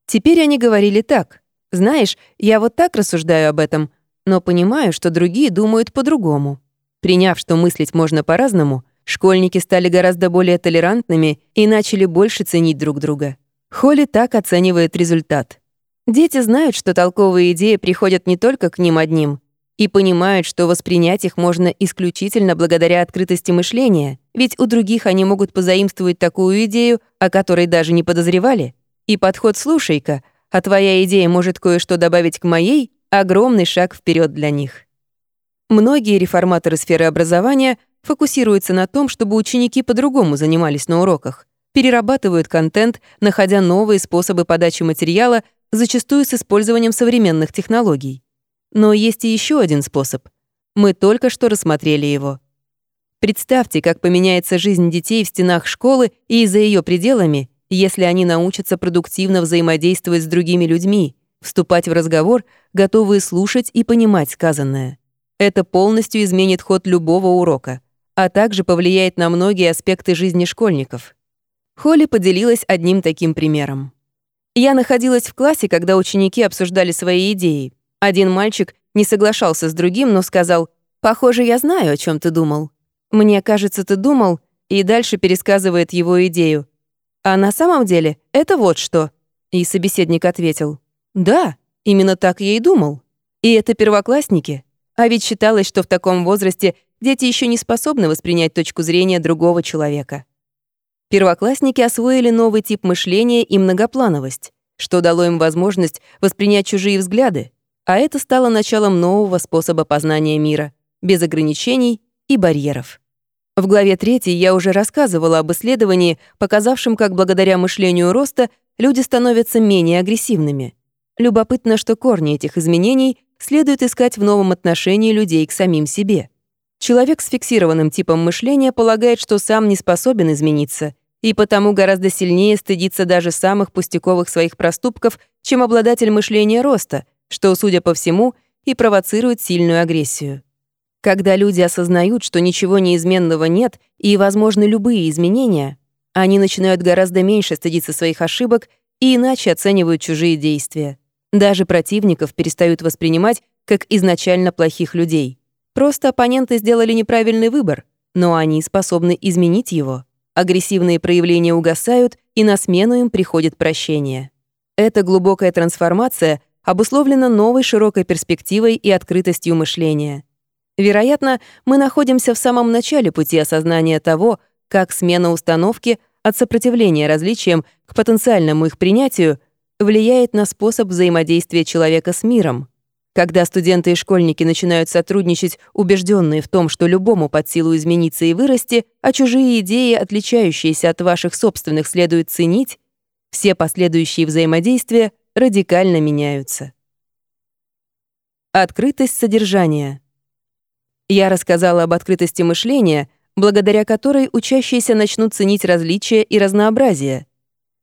Теперь они говорили так. «Знаешь, я вот так рассуждаю об этом, но понимаю, что другие думают по-другому». Приняв, что мыслить можно по-разному, школьники стали гораздо более толерантными и начали больше ценить друг друга. Холли так оценивает результат. Дети знают, что толковые идеи приходят не только к ним одним, и понимают, что воспринять их можно исключительно благодаря открытости мышления, ведь у других они могут позаимствовать такую идею, о которой даже не подозревали. И подход «слушай-ка», а твоя идея может кое-что добавить к моей, огромный шаг вперед для них. Многие реформаторы сферы образования фокусируются на том, чтобы ученики по-другому занимались на уроках, перерабатывают контент, находя новые способы подачи материала, зачастую с использованием современных технологий. Но есть и еще один способ. Мы только что рассмотрели его. Представьте, как поменяется жизнь детей в стенах школы и за ее пределами, если они научатся продуктивно взаимодействовать с другими людьми, вступать в разговор, готовые слушать и понимать сказанное. Это полностью изменит ход любого урока, а также повлияет на многие аспекты жизни школьников. Холли поделилась одним таким примером. Я находилась в классе, когда ученики обсуждали свои идеи. Один мальчик не соглашался с другим, но сказал, «Похоже, я знаю, о чем ты думал. Мне кажется, ты думал...» И дальше пересказывает его идею. «А на самом деле это вот что». И собеседник ответил, «Да, именно так я и думал. И это первоклассники. А ведь считалось, что в таком возрасте дети еще не способны воспринять точку зрения другого человека. Первоклассники освоили новый тип мышления и многоплановость, что дало им возможность воспринять чужие взгляды, а это стало началом нового способа познания мира, без ограничений и барьеров. В главе 3 я уже рассказывала об исследовании, показавшем, как благодаря мышлению роста люди становятся менее агрессивными. Любопытно, что корни этих изменений следует искать в новом отношении людей к самим себе. Человек с фиксированным типом мышления полагает, что сам не способен измениться, и потому гораздо сильнее стыдится даже самых пустяковых своих проступков, чем обладатель мышления роста, что, судя по всему, и провоцирует сильную агрессию. Когда люди осознают, что ничего неизменного нет и возможны любые изменения, они начинают гораздо меньше стыдиться своих ошибок и иначе оценивают чужие действия. Даже противников перестают воспринимать как изначально плохих людей. Просто оппоненты сделали неправильный выбор, но они способны изменить его. Агрессивные проявления угасают, и на смену им приходит прощение. Эта глубокая трансформация обусловлена новой широкой перспективой и открытостью мышления. Вероятно, мы находимся в самом начале пути осознания того, как смена установки от сопротивления различиям к потенциальному их принятию влияет на способ взаимодействия человека с миром. Когда студенты и школьники начинают сотрудничать, убежденные в том, что любому под силу измениться и вырасти, а чужие идеи, отличающиеся от ваших собственных, следует ценить, все последующие взаимодействия радикально меняются. Открытость содержания. Я рассказала об открытости мышления, благодаря которой учащиеся начнут ценить различия и разнообразие,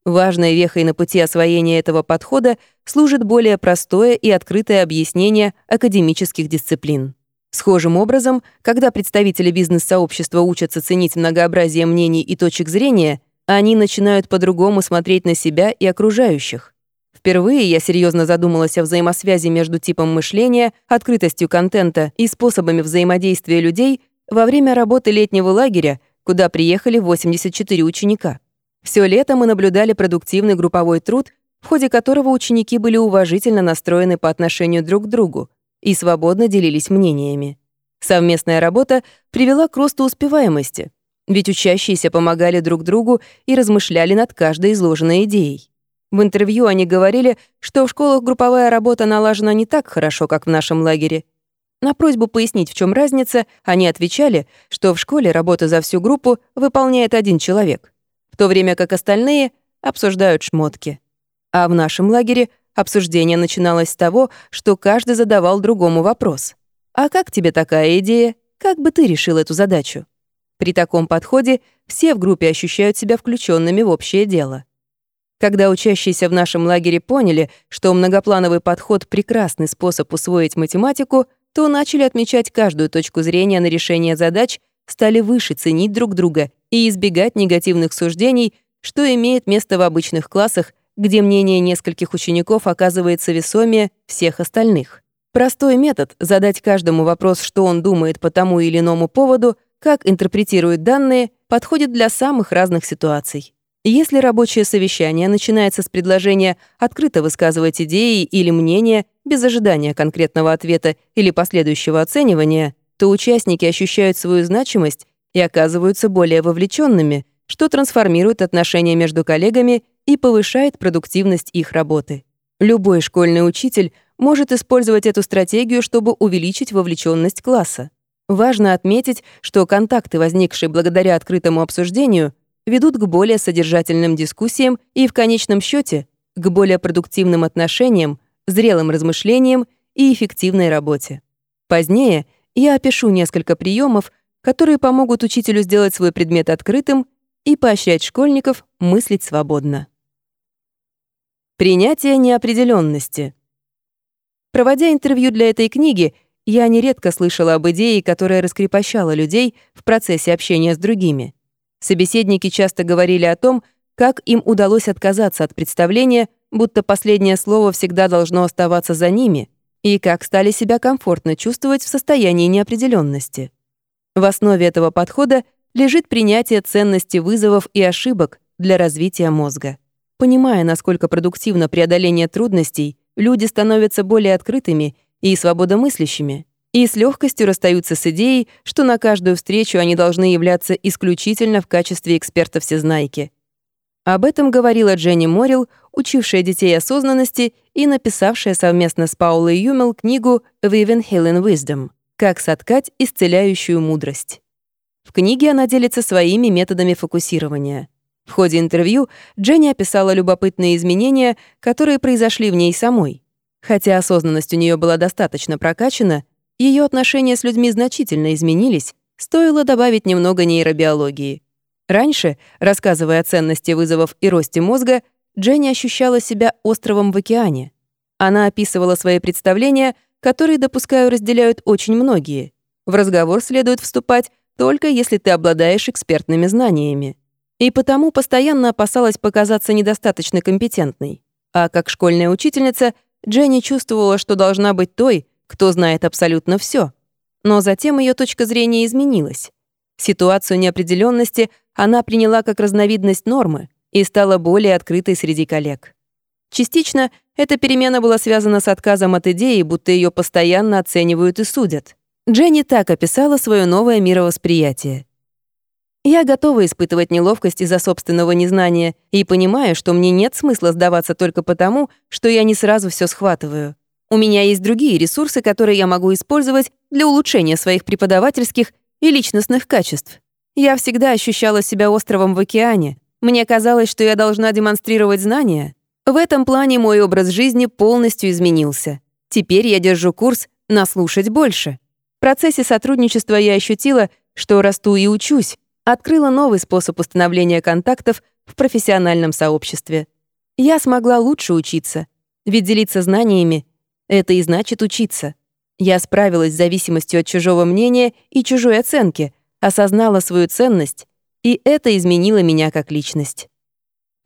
Важной вехой на пути освоения этого подхода служит более простое и открытое объяснение академических дисциплин. Схожим образом, когда представители бизнес-сообщества учатся ценить многообразие мнений и точек зрения, они начинают по-другому смотреть на себя и окружающих. Впервые я серьезно задумалась о взаимосвязи между типом мышления, открытостью контента и способами взаимодействия людей во время работы летнего лагеря, куда приехали 84 ученика. Все лето мы наблюдали продуктивный групповой труд, в ходе которого ученики были уважительно настроены по отношению друг к другу и свободно делились мнениями. Совместная работа привела к росту успеваемости, ведь учащиеся помогали друг другу и размышляли над каждой изложенной идеей. В интервью они говорили, что в школах групповая работа налажена не так хорошо, как в нашем лагере. На просьбу пояснить, в чем разница, они отвечали, что в школе работа за всю группу выполняет один человек то время как остальные обсуждают шмотки. А в нашем лагере обсуждение начиналось с того, что каждый задавал другому вопрос. «А как тебе такая идея? как бы ты решил эту задачу? При таком подходе все в группе ощущают себя включенными в общее дело. Когда учащиеся в нашем лагере поняли, что многоплановый подход — прекрасный способ усвоить математику, то начали отмечать каждую точку зрения на решение задач, стали выше ценить друг друга и избегать негативных суждений, что имеет место в обычных классах, где мнение нескольких учеников оказывается весомее всех остальных. Простой метод — задать каждому вопрос, что он думает по тому или иному поводу, как интерпретирует данные, подходит для самых разных ситуаций. Если рабочее совещание начинается с предложения открыто высказывать идеи или мнения без ожидания конкретного ответа или последующего оценивания, то участники ощущают свою значимость и оказываются более вовлеченными, что трансформирует отношения между коллегами и повышает продуктивность их работы. Любой школьный учитель может использовать эту стратегию, чтобы увеличить вовлеченность класса. Важно отметить, что контакты, возникшие благодаря открытому обсуждению, ведут к более содержательным дискуссиям и, в конечном счете, к более продуктивным отношениям, зрелым размышлениям и эффективной работе. Позднее я опишу несколько приемов, которые помогут учителю сделать свой предмет открытым и поощрять школьников мыслить свободно. Принятие неопределенности. Проводя интервью для этой книги, я нередко слышала об идее, которая раскрепощала людей в процессе общения с другими. Собеседники часто говорили о том, как им удалось отказаться от представления, будто последнее слово всегда должно оставаться за ними, и как стали себя комфортно чувствовать в состоянии неопределенности. В основе этого подхода лежит принятие ценности вызовов и ошибок для развития мозга. Понимая, насколько продуктивно преодоление трудностей, люди становятся более открытыми и свободомыслящими, и с легкостью расстаются с идеей, что на каждую встречу они должны являться исключительно в качестве эксперта-всезнайки. Об этом говорила Дженни Моррил, учившая детей осознанности и написавшая совместно с Паулой Юмел книгу «Weaving Healing Wisdom» «Как соткать исцеляющую мудрость». В книге она делится своими методами фокусирования — в ходе интервью Дженни описала любопытные изменения, которые произошли в ней самой. Хотя осознанность у нее была достаточно прокачана, ее отношения с людьми значительно изменились, стоило добавить немного нейробиологии. Раньше, рассказывая о ценности вызовов и росте мозга, Дженни ощущала себя островом в океане. Она описывала свои представления, которые, допускаю, разделяют очень многие. В разговор следует вступать только если ты обладаешь экспертными знаниями и потому постоянно опасалась показаться недостаточно компетентной. А как школьная учительница, Дженни чувствовала, что должна быть той, кто знает абсолютно все. Но затем ее точка зрения изменилась. Ситуацию неопределенности она приняла как разновидность нормы и стала более открытой среди коллег. Частично эта перемена была связана с отказом от идеи, будто ее постоянно оценивают и судят. Дженни так описала свое новое мировосприятие. Я готова испытывать неловкость из-за собственного незнания и понимаю, что мне нет смысла сдаваться только потому, что я не сразу все схватываю. У меня есть другие ресурсы, которые я могу использовать для улучшения своих преподавательских и личностных качеств. Я всегда ощущала себя островом в океане. Мне казалось, что я должна демонстрировать знания. В этом плане мой образ жизни полностью изменился. Теперь я держу курс на слушать больше. В процессе сотрудничества я ощутила, что расту и учусь, открыла новый способ установления контактов в профессиональном сообществе. Я смогла лучше учиться, ведь делиться знаниями — это и значит учиться. Я справилась с зависимостью от чужого мнения и чужой оценки, осознала свою ценность, и это изменило меня как личность.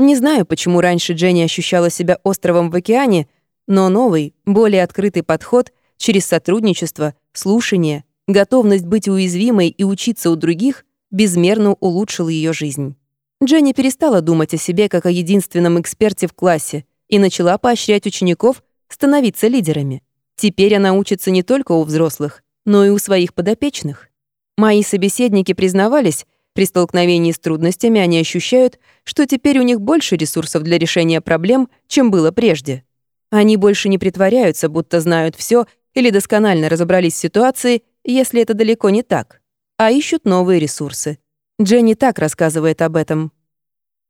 Не знаю, почему раньше Дженни ощущала себя островом в океане, но новый, более открытый подход через сотрудничество, слушание, готовность быть уязвимой и учиться у других безмерно улучшил ее жизнь. Дженни перестала думать о себе как о единственном эксперте в классе и начала поощрять учеников становиться лидерами. Теперь она учится не только у взрослых, но и у своих подопечных. Мои собеседники признавались, при столкновении с трудностями они ощущают, что теперь у них больше ресурсов для решения проблем, чем было прежде. Они больше не притворяются, будто знают все или досконально разобрались в ситуации, если это далеко не так а ищут новые ресурсы. Дженни так рассказывает об этом.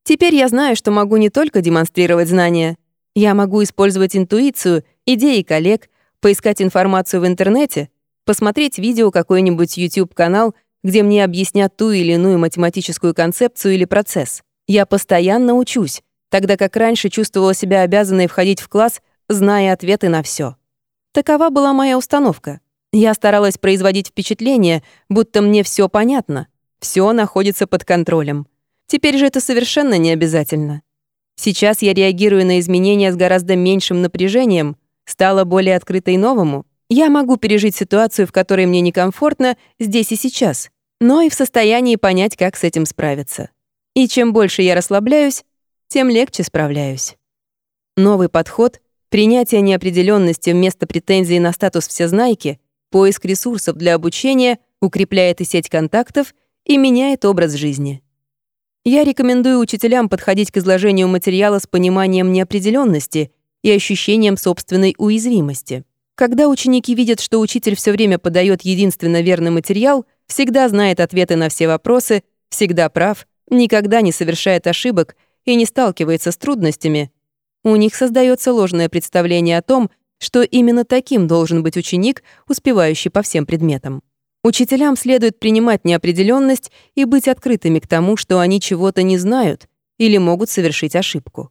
Теперь я знаю, что могу не только демонстрировать знания. Я могу использовать интуицию, идеи коллег, поискать информацию в интернете, посмотреть видео какой-нибудь YouTube-канал, где мне объяснят ту или иную математическую концепцию или процесс. Я постоянно учусь, тогда как раньше чувствовала себя обязанной входить в класс, зная ответы на все. Такова была моя установка. Я старалась производить впечатление, будто мне все понятно, все находится под контролем. Теперь же это совершенно не обязательно. Сейчас я реагирую на изменения с гораздо меньшим напряжением, стала более открытой новому. Я могу пережить ситуацию, в которой мне некомфортно, здесь и сейчас, но и в состоянии понять, как с этим справиться. И чем больше я расслабляюсь, тем легче справляюсь. Новый подход, принятие неопределенности вместо претензий на статус всезнайки, поиск ресурсов для обучения укрепляет и сеть контактов, и меняет образ жизни. Я рекомендую учителям подходить к изложению материала с пониманием неопределенности и ощущением собственной уязвимости. Когда ученики видят, что учитель все время подает единственно верный материал, всегда знает ответы на все вопросы, всегда прав, никогда не совершает ошибок и не сталкивается с трудностями, у них создается ложное представление о том, что именно таким должен быть ученик, успевающий по всем предметам. Учителям следует принимать неопределенность и быть открытыми к тому, что они чего-то не знают или могут совершить ошибку.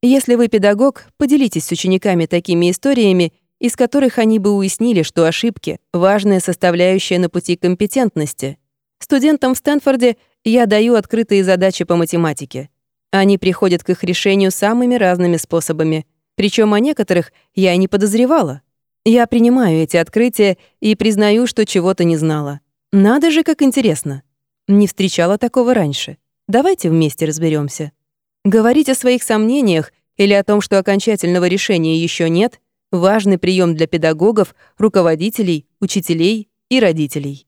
Если вы педагог, поделитесь с учениками такими историями, из которых они бы уяснили, что ошибки — важная составляющая на пути компетентности. Студентам в Стэнфорде я даю открытые задачи по математике. Они приходят к их решению самыми разными способами, причем о некоторых я и не подозревала. Я принимаю эти открытия и признаю, что чего-то не знала. Надо же, как интересно. Не встречала такого раньше. Давайте вместе разберемся. Говорить о своих сомнениях или о том, что окончательного решения еще нет, важный прием для педагогов, руководителей, учителей и родителей.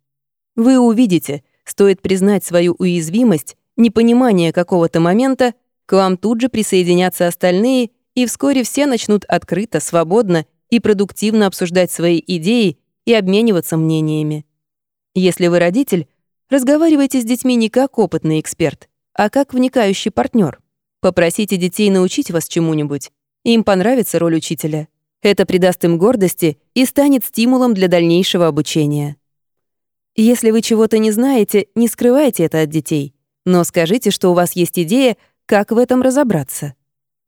Вы увидите, стоит признать свою уязвимость, непонимание какого-то момента, к вам тут же присоединятся остальные, и вскоре все начнут открыто, свободно и продуктивно обсуждать свои идеи и обмениваться мнениями. Если вы родитель, разговаривайте с детьми не как опытный эксперт, а как вникающий партнер. Попросите детей научить вас чему-нибудь. Им понравится роль учителя. Это придаст им гордости и станет стимулом для дальнейшего обучения. Если вы чего-то не знаете, не скрывайте это от детей, но скажите, что у вас есть идея, как в этом разобраться.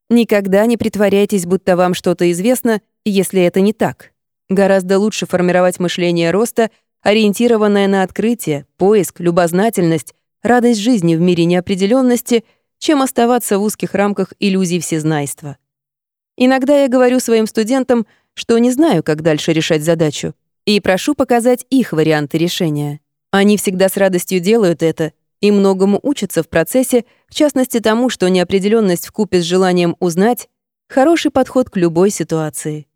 Никогда не притворяйтесь, будто вам что-то известно, если это не так. Гораздо лучше формировать мышление роста, ориентированное на открытие, поиск, любознательность, радость жизни в мире неопределенности, чем оставаться в узких рамках иллюзий всезнайства. Иногда я говорю своим студентам, что не знаю, как дальше решать задачу, и прошу показать их варианты решения. Они всегда с радостью делают это, и многому учатся в процессе, в частности тому, что неопределенность вкупе с желанием узнать — хороший подход к любой ситуации.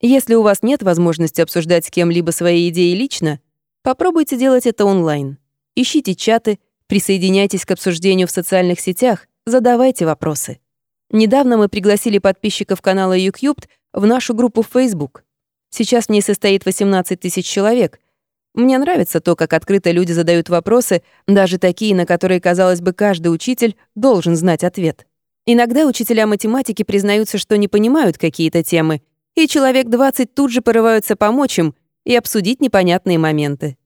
Если у вас нет возможности обсуждать с кем-либо свои идеи лично, попробуйте делать это онлайн. Ищите чаты, присоединяйтесь к обсуждению в социальных сетях, задавайте вопросы. Недавно мы пригласили подписчиков канала YouCubed в нашу группу в Facebook. Сейчас в ней состоит 18 тысяч человек — мне нравится то, как открыто люди задают вопросы, даже такие, на которые, казалось бы, каждый учитель должен знать ответ. Иногда учителя математики признаются, что не понимают какие-то темы, и человек 20 тут же порываются помочь им и обсудить непонятные моменты.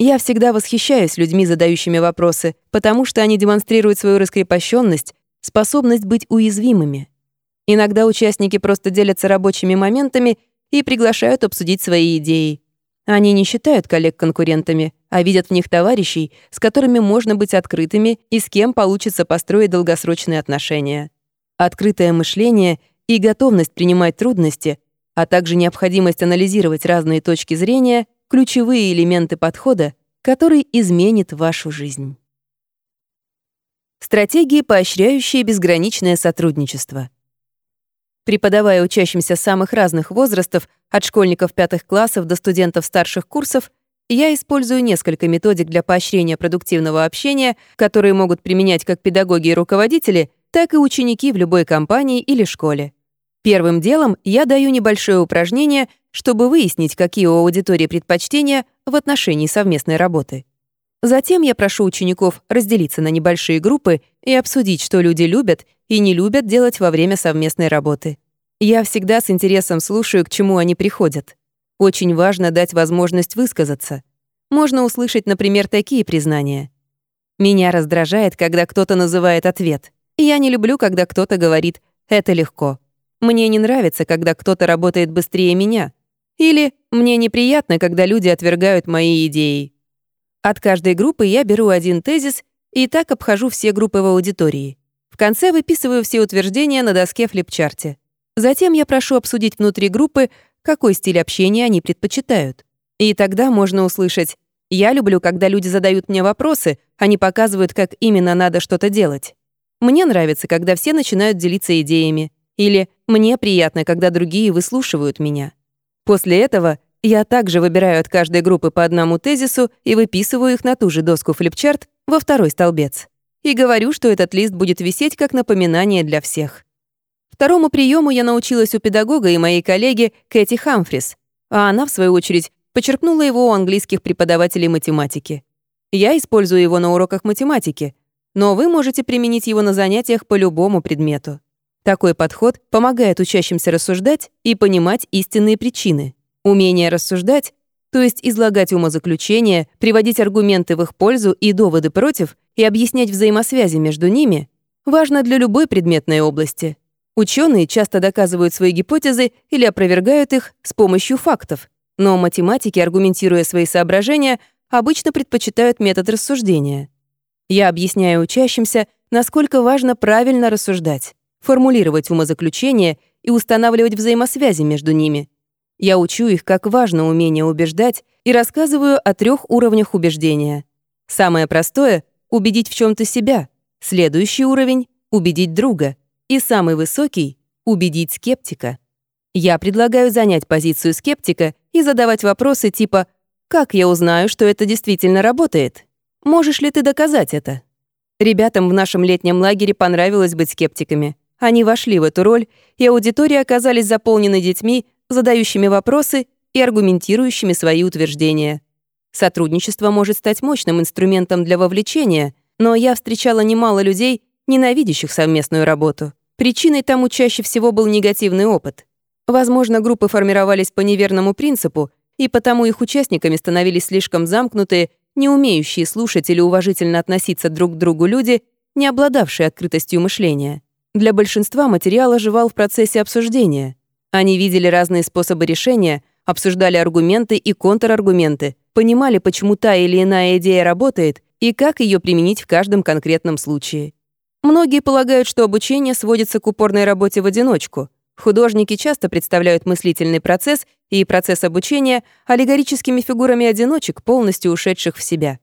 Я всегда восхищаюсь людьми, задающими вопросы, потому что они демонстрируют свою раскрепощенность, способность быть уязвимыми. Иногда участники просто делятся рабочими моментами и приглашают обсудить свои идеи. Они не считают коллег конкурентами, а видят в них товарищей, с которыми можно быть открытыми и с кем получится построить долгосрочные отношения. Открытое мышление и готовность принимать трудности, а также необходимость анализировать разные точки зрения — ключевые элементы подхода, который изменит вашу жизнь. Стратегии, поощряющие безграничное сотрудничество — Преподавая учащимся самых разных возрастов, от школьников пятых классов до студентов старших курсов, я использую несколько методик для поощрения продуктивного общения, которые могут применять как педагоги и руководители, так и ученики в любой компании или школе. Первым делом я даю небольшое упражнение, чтобы выяснить, какие у аудитории предпочтения в отношении совместной работы. Затем я прошу учеников разделиться на небольшие группы и обсудить, что люди любят и не любят делать во время совместной работы. Я всегда с интересом слушаю, к чему они приходят. Очень важно дать возможность высказаться. Можно услышать, например, такие признания. Меня раздражает, когда кто-то называет ответ. Я не люблю, когда кто-то говорит «это легко». Мне не нравится, когда кто-то работает быстрее меня. Или мне неприятно, когда люди отвергают мои идеи. От каждой группы я беру один тезис и так обхожу все группы в аудитории. В конце выписываю все утверждения на доске флипчарте. Затем я прошу обсудить внутри группы, какой стиль общения они предпочитают. И тогда можно услышать «Я люблю, когда люди задают мне вопросы, не показывают, как именно надо что-то делать». «Мне нравится, когда все начинают делиться идеями». Или «Мне приятно, когда другие выслушивают меня». После этого я также выбираю от каждой группы по одному тезису и выписываю их на ту же доску флипчарт во второй столбец. И говорю, что этот лист будет висеть как напоминание для всех. Второму приему я научилась у педагога и моей коллеги Кэти Хамфрис, а она, в свою очередь, почерпнула его у английских преподавателей математики. Я использую его на уроках математики, но вы можете применить его на занятиях по любому предмету. Такой подход помогает учащимся рассуждать и понимать истинные причины. Умение рассуждать, то есть излагать умозаключения, приводить аргументы в их пользу и доводы против и объяснять взаимосвязи между ними, важно для любой предметной области. Ученые часто доказывают свои гипотезы или опровергают их с помощью фактов, но математики, аргументируя свои соображения, обычно предпочитают метод рассуждения. Я объясняю учащимся, насколько важно правильно рассуждать, формулировать умозаключения и устанавливать взаимосвязи между ними. Я учу их, как важно умение убеждать, и рассказываю о трех уровнях убеждения. Самое простое — убедить в чем то себя. Следующий уровень — убедить друга. И самый высокий — убедить скептика. Я предлагаю занять позицию скептика и задавать вопросы типа «Как я узнаю, что это действительно работает? Можешь ли ты доказать это?» Ребятам в нашем летнем лагере понравилось быть скептиками. Они вошли в эту роль, и аудитории оказались заполнены детьми, задающими вопросы и аргументирующими свои утверждения. Сотрудничество может стать мощным инструментом для вовлечения, но я встречала немало людей, ненавидящих совместную работу. Причиной тому чаще всего был негативный опыт. Возможно, группы формировались по неверному принципу, и потому их участниками становились слишком замкнутые, не умеющие слушать или уважительно относиться друг к другу люди, не обладавшие открытостью мышления. Для большинства материал оживал в процессе обсуждения. Они видели разные способы решения, обсуждали аргументы и контраргументы, понимали, почему та или иная идея работает и как ее применить в каждом конкретном случае. Многие полагают, что обучение сводится к упорной работе в одиночку. Художники часто представляют мыслительный процесс и процесс обучения аллегорическими фигурами одиночек, полностью ушедших в себя.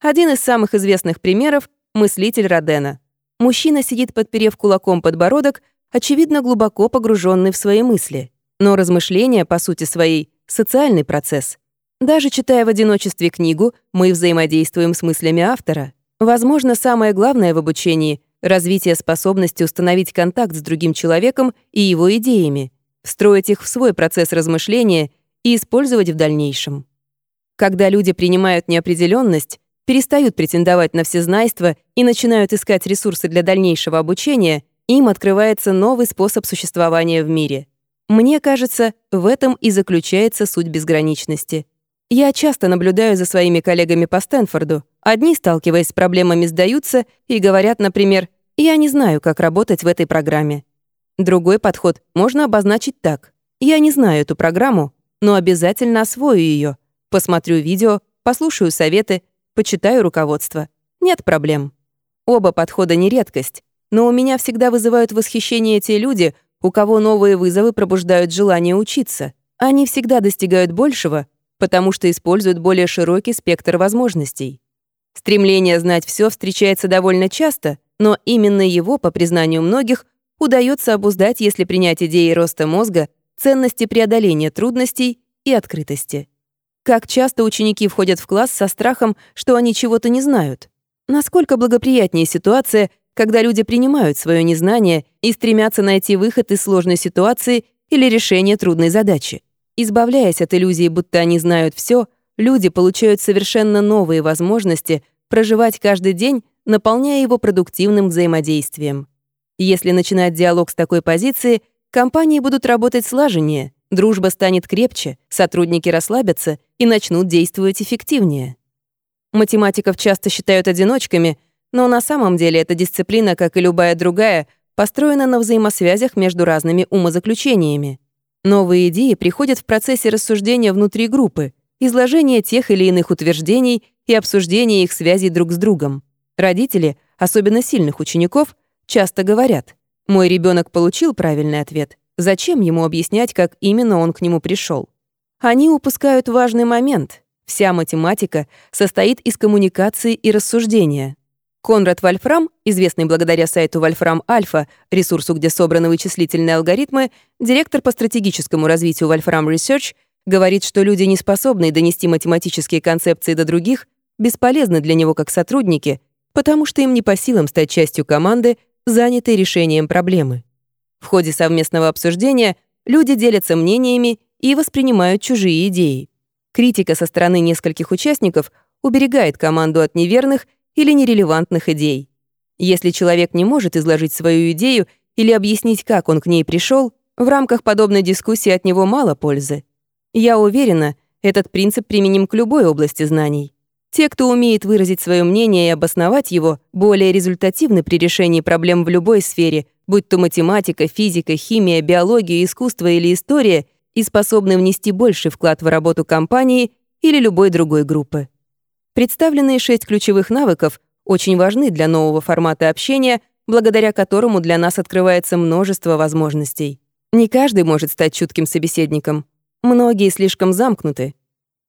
Один из самых известных примеров — мыслитель Родена. Мужчина сидит, подперев кулаком подбородок, очевидно, глубоко погруженный в свои мысли. Но размышления, по сути своей, — социальный процесс. Даже читая в одиночестве книгу, мы взаимодействуем с мыслями автора. Возможно, самое главное в обучении развитие способности установить контакт с другим человеком и его идеями, встроить их в свой процесс размышления и использовать в дальнейшем. Когда люди принимают неопределенность, перестают претендовать на всезнайство и начинают искать ресурсы для дальнейшего обучения, им открывается новый способ существования в мире. Мне кажется, в этом и заключается суть безграничности. Я часто наблюдаю за своими коллегами по Стэнфорду. Одни, сталкиваясь с проблемами, сдаются и говорят, например, «Я не знаю, как работать в этой программе». Другой подход можно обозначить так. «Я не знаю эту программу, но обязательно освою ее. Посмотрю видео, послушаю советы, почитаю руководство. Нет проблем». Оба подхода не редкость, но у меня всегда вызывают восхищение те люди, у кого новые вызовы пробуждают желание учиться. Они всегда достигают большего, потому что используют более широкий спектр возможностей. Стремление знать все встречается довольно часто, но именно его, по признанию многих, удается обуздать, если принять идеи роста мозга, ценности преодоления трудностей и открытости. Как часто ученики входят в класс со страхом, что они чего-то не знают? Насколько благоприятнее ситуация, когда люди принимают свое незнание и стремятся найти выход из сложной ситуации или решение трудной задачи? Избавляясь от иллюзии, будто они знают все, люди получают совершенно новые возможности проживать каждый день, наполняя его продуктивным взаимодействием. Если начинать диалог с такой позиции, компании будут работать слаженнее, дружба станет крепче, сотрудники расслабятся и начнут действовать эффективнее. Математиков часто считают одиночками, но на самом деле эта дисциплина, как и любая другая, построена на взаимосвязях между разными умозаключениями. Новые идеи приходят в процессе рассуждения внутри группы, изложения тех или иных утверждений и обсуждения их связей друг с другом. Родители, особенно сильных учеников, часто говорят, «Мой ребенок получил правильный ответ. Зачем ему объяснять, как именно он к нему пришел? Они упускают важный момент. Вся математика состоит из коммуникации и рассуждения. Конрад Вольфрам, известный благодаря сайту Вольфрам Альфа, ресурсу, где собраны вычислительные алгоритмы, директор по стратегическому развитию Вольфрам Research, говорит, что люди, не способные донести математические концепции до других, бесполезны для него как сотрудники, потому что им не по силам стать частью команды, занятой решением проблемы. В ходе совместного обсуждения люди делятся мнениями и воспринимают чужие идеи. Критика со стороны нескольких участников уберегает команду от неверных или нерелевантных идей. Если человек не может изложить свою идею или объяснить, как он к ней пришел, в рамках подобной дискуссии от него мало пользы. Я уверена, этот принцип применим к любой области знаний. Те, кто умеет выразить свое мнение и обосновать его, более результативны при решении проблем в любой сфере, будь то математика, физика, химия, биология, искусство или история, и способны внести больший вклад в работу компании или любой другой группы. Представленные шесть ключевых навыков очень важны для нового формата общения, благодаря которому для нас открывается множество возможностей. Не каждый может стать чутким собеседником. Многие слишком замкнуты.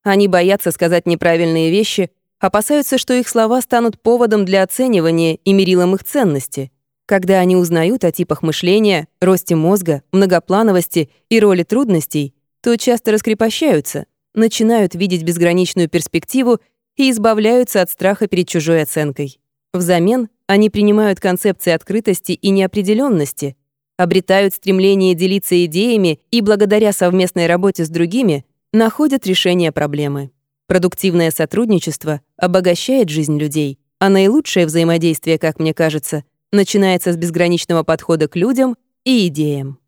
Они боятся сказать неправильные вещи, опасаются, что их слова станут поводом для оценивания и мерилом их ценности. Когда они узнают о типах мышления, росте мозга, многоплановости и роли трудностей, то часто раскрепощаются, начинают видеть безграничную перспективу и избавляются от страха перед чужой оценкой. Взамен они принимают концепции открытости и неопределенности, обретают стремление делиться идеями и благодаря совместной работе с другими находят решение проблемы. Продуктивное сотрудничество обогащает жизнь людей, а наилучшее взаимодействие, как мне кажется, начинается с безграничного подхода к людям и идеям.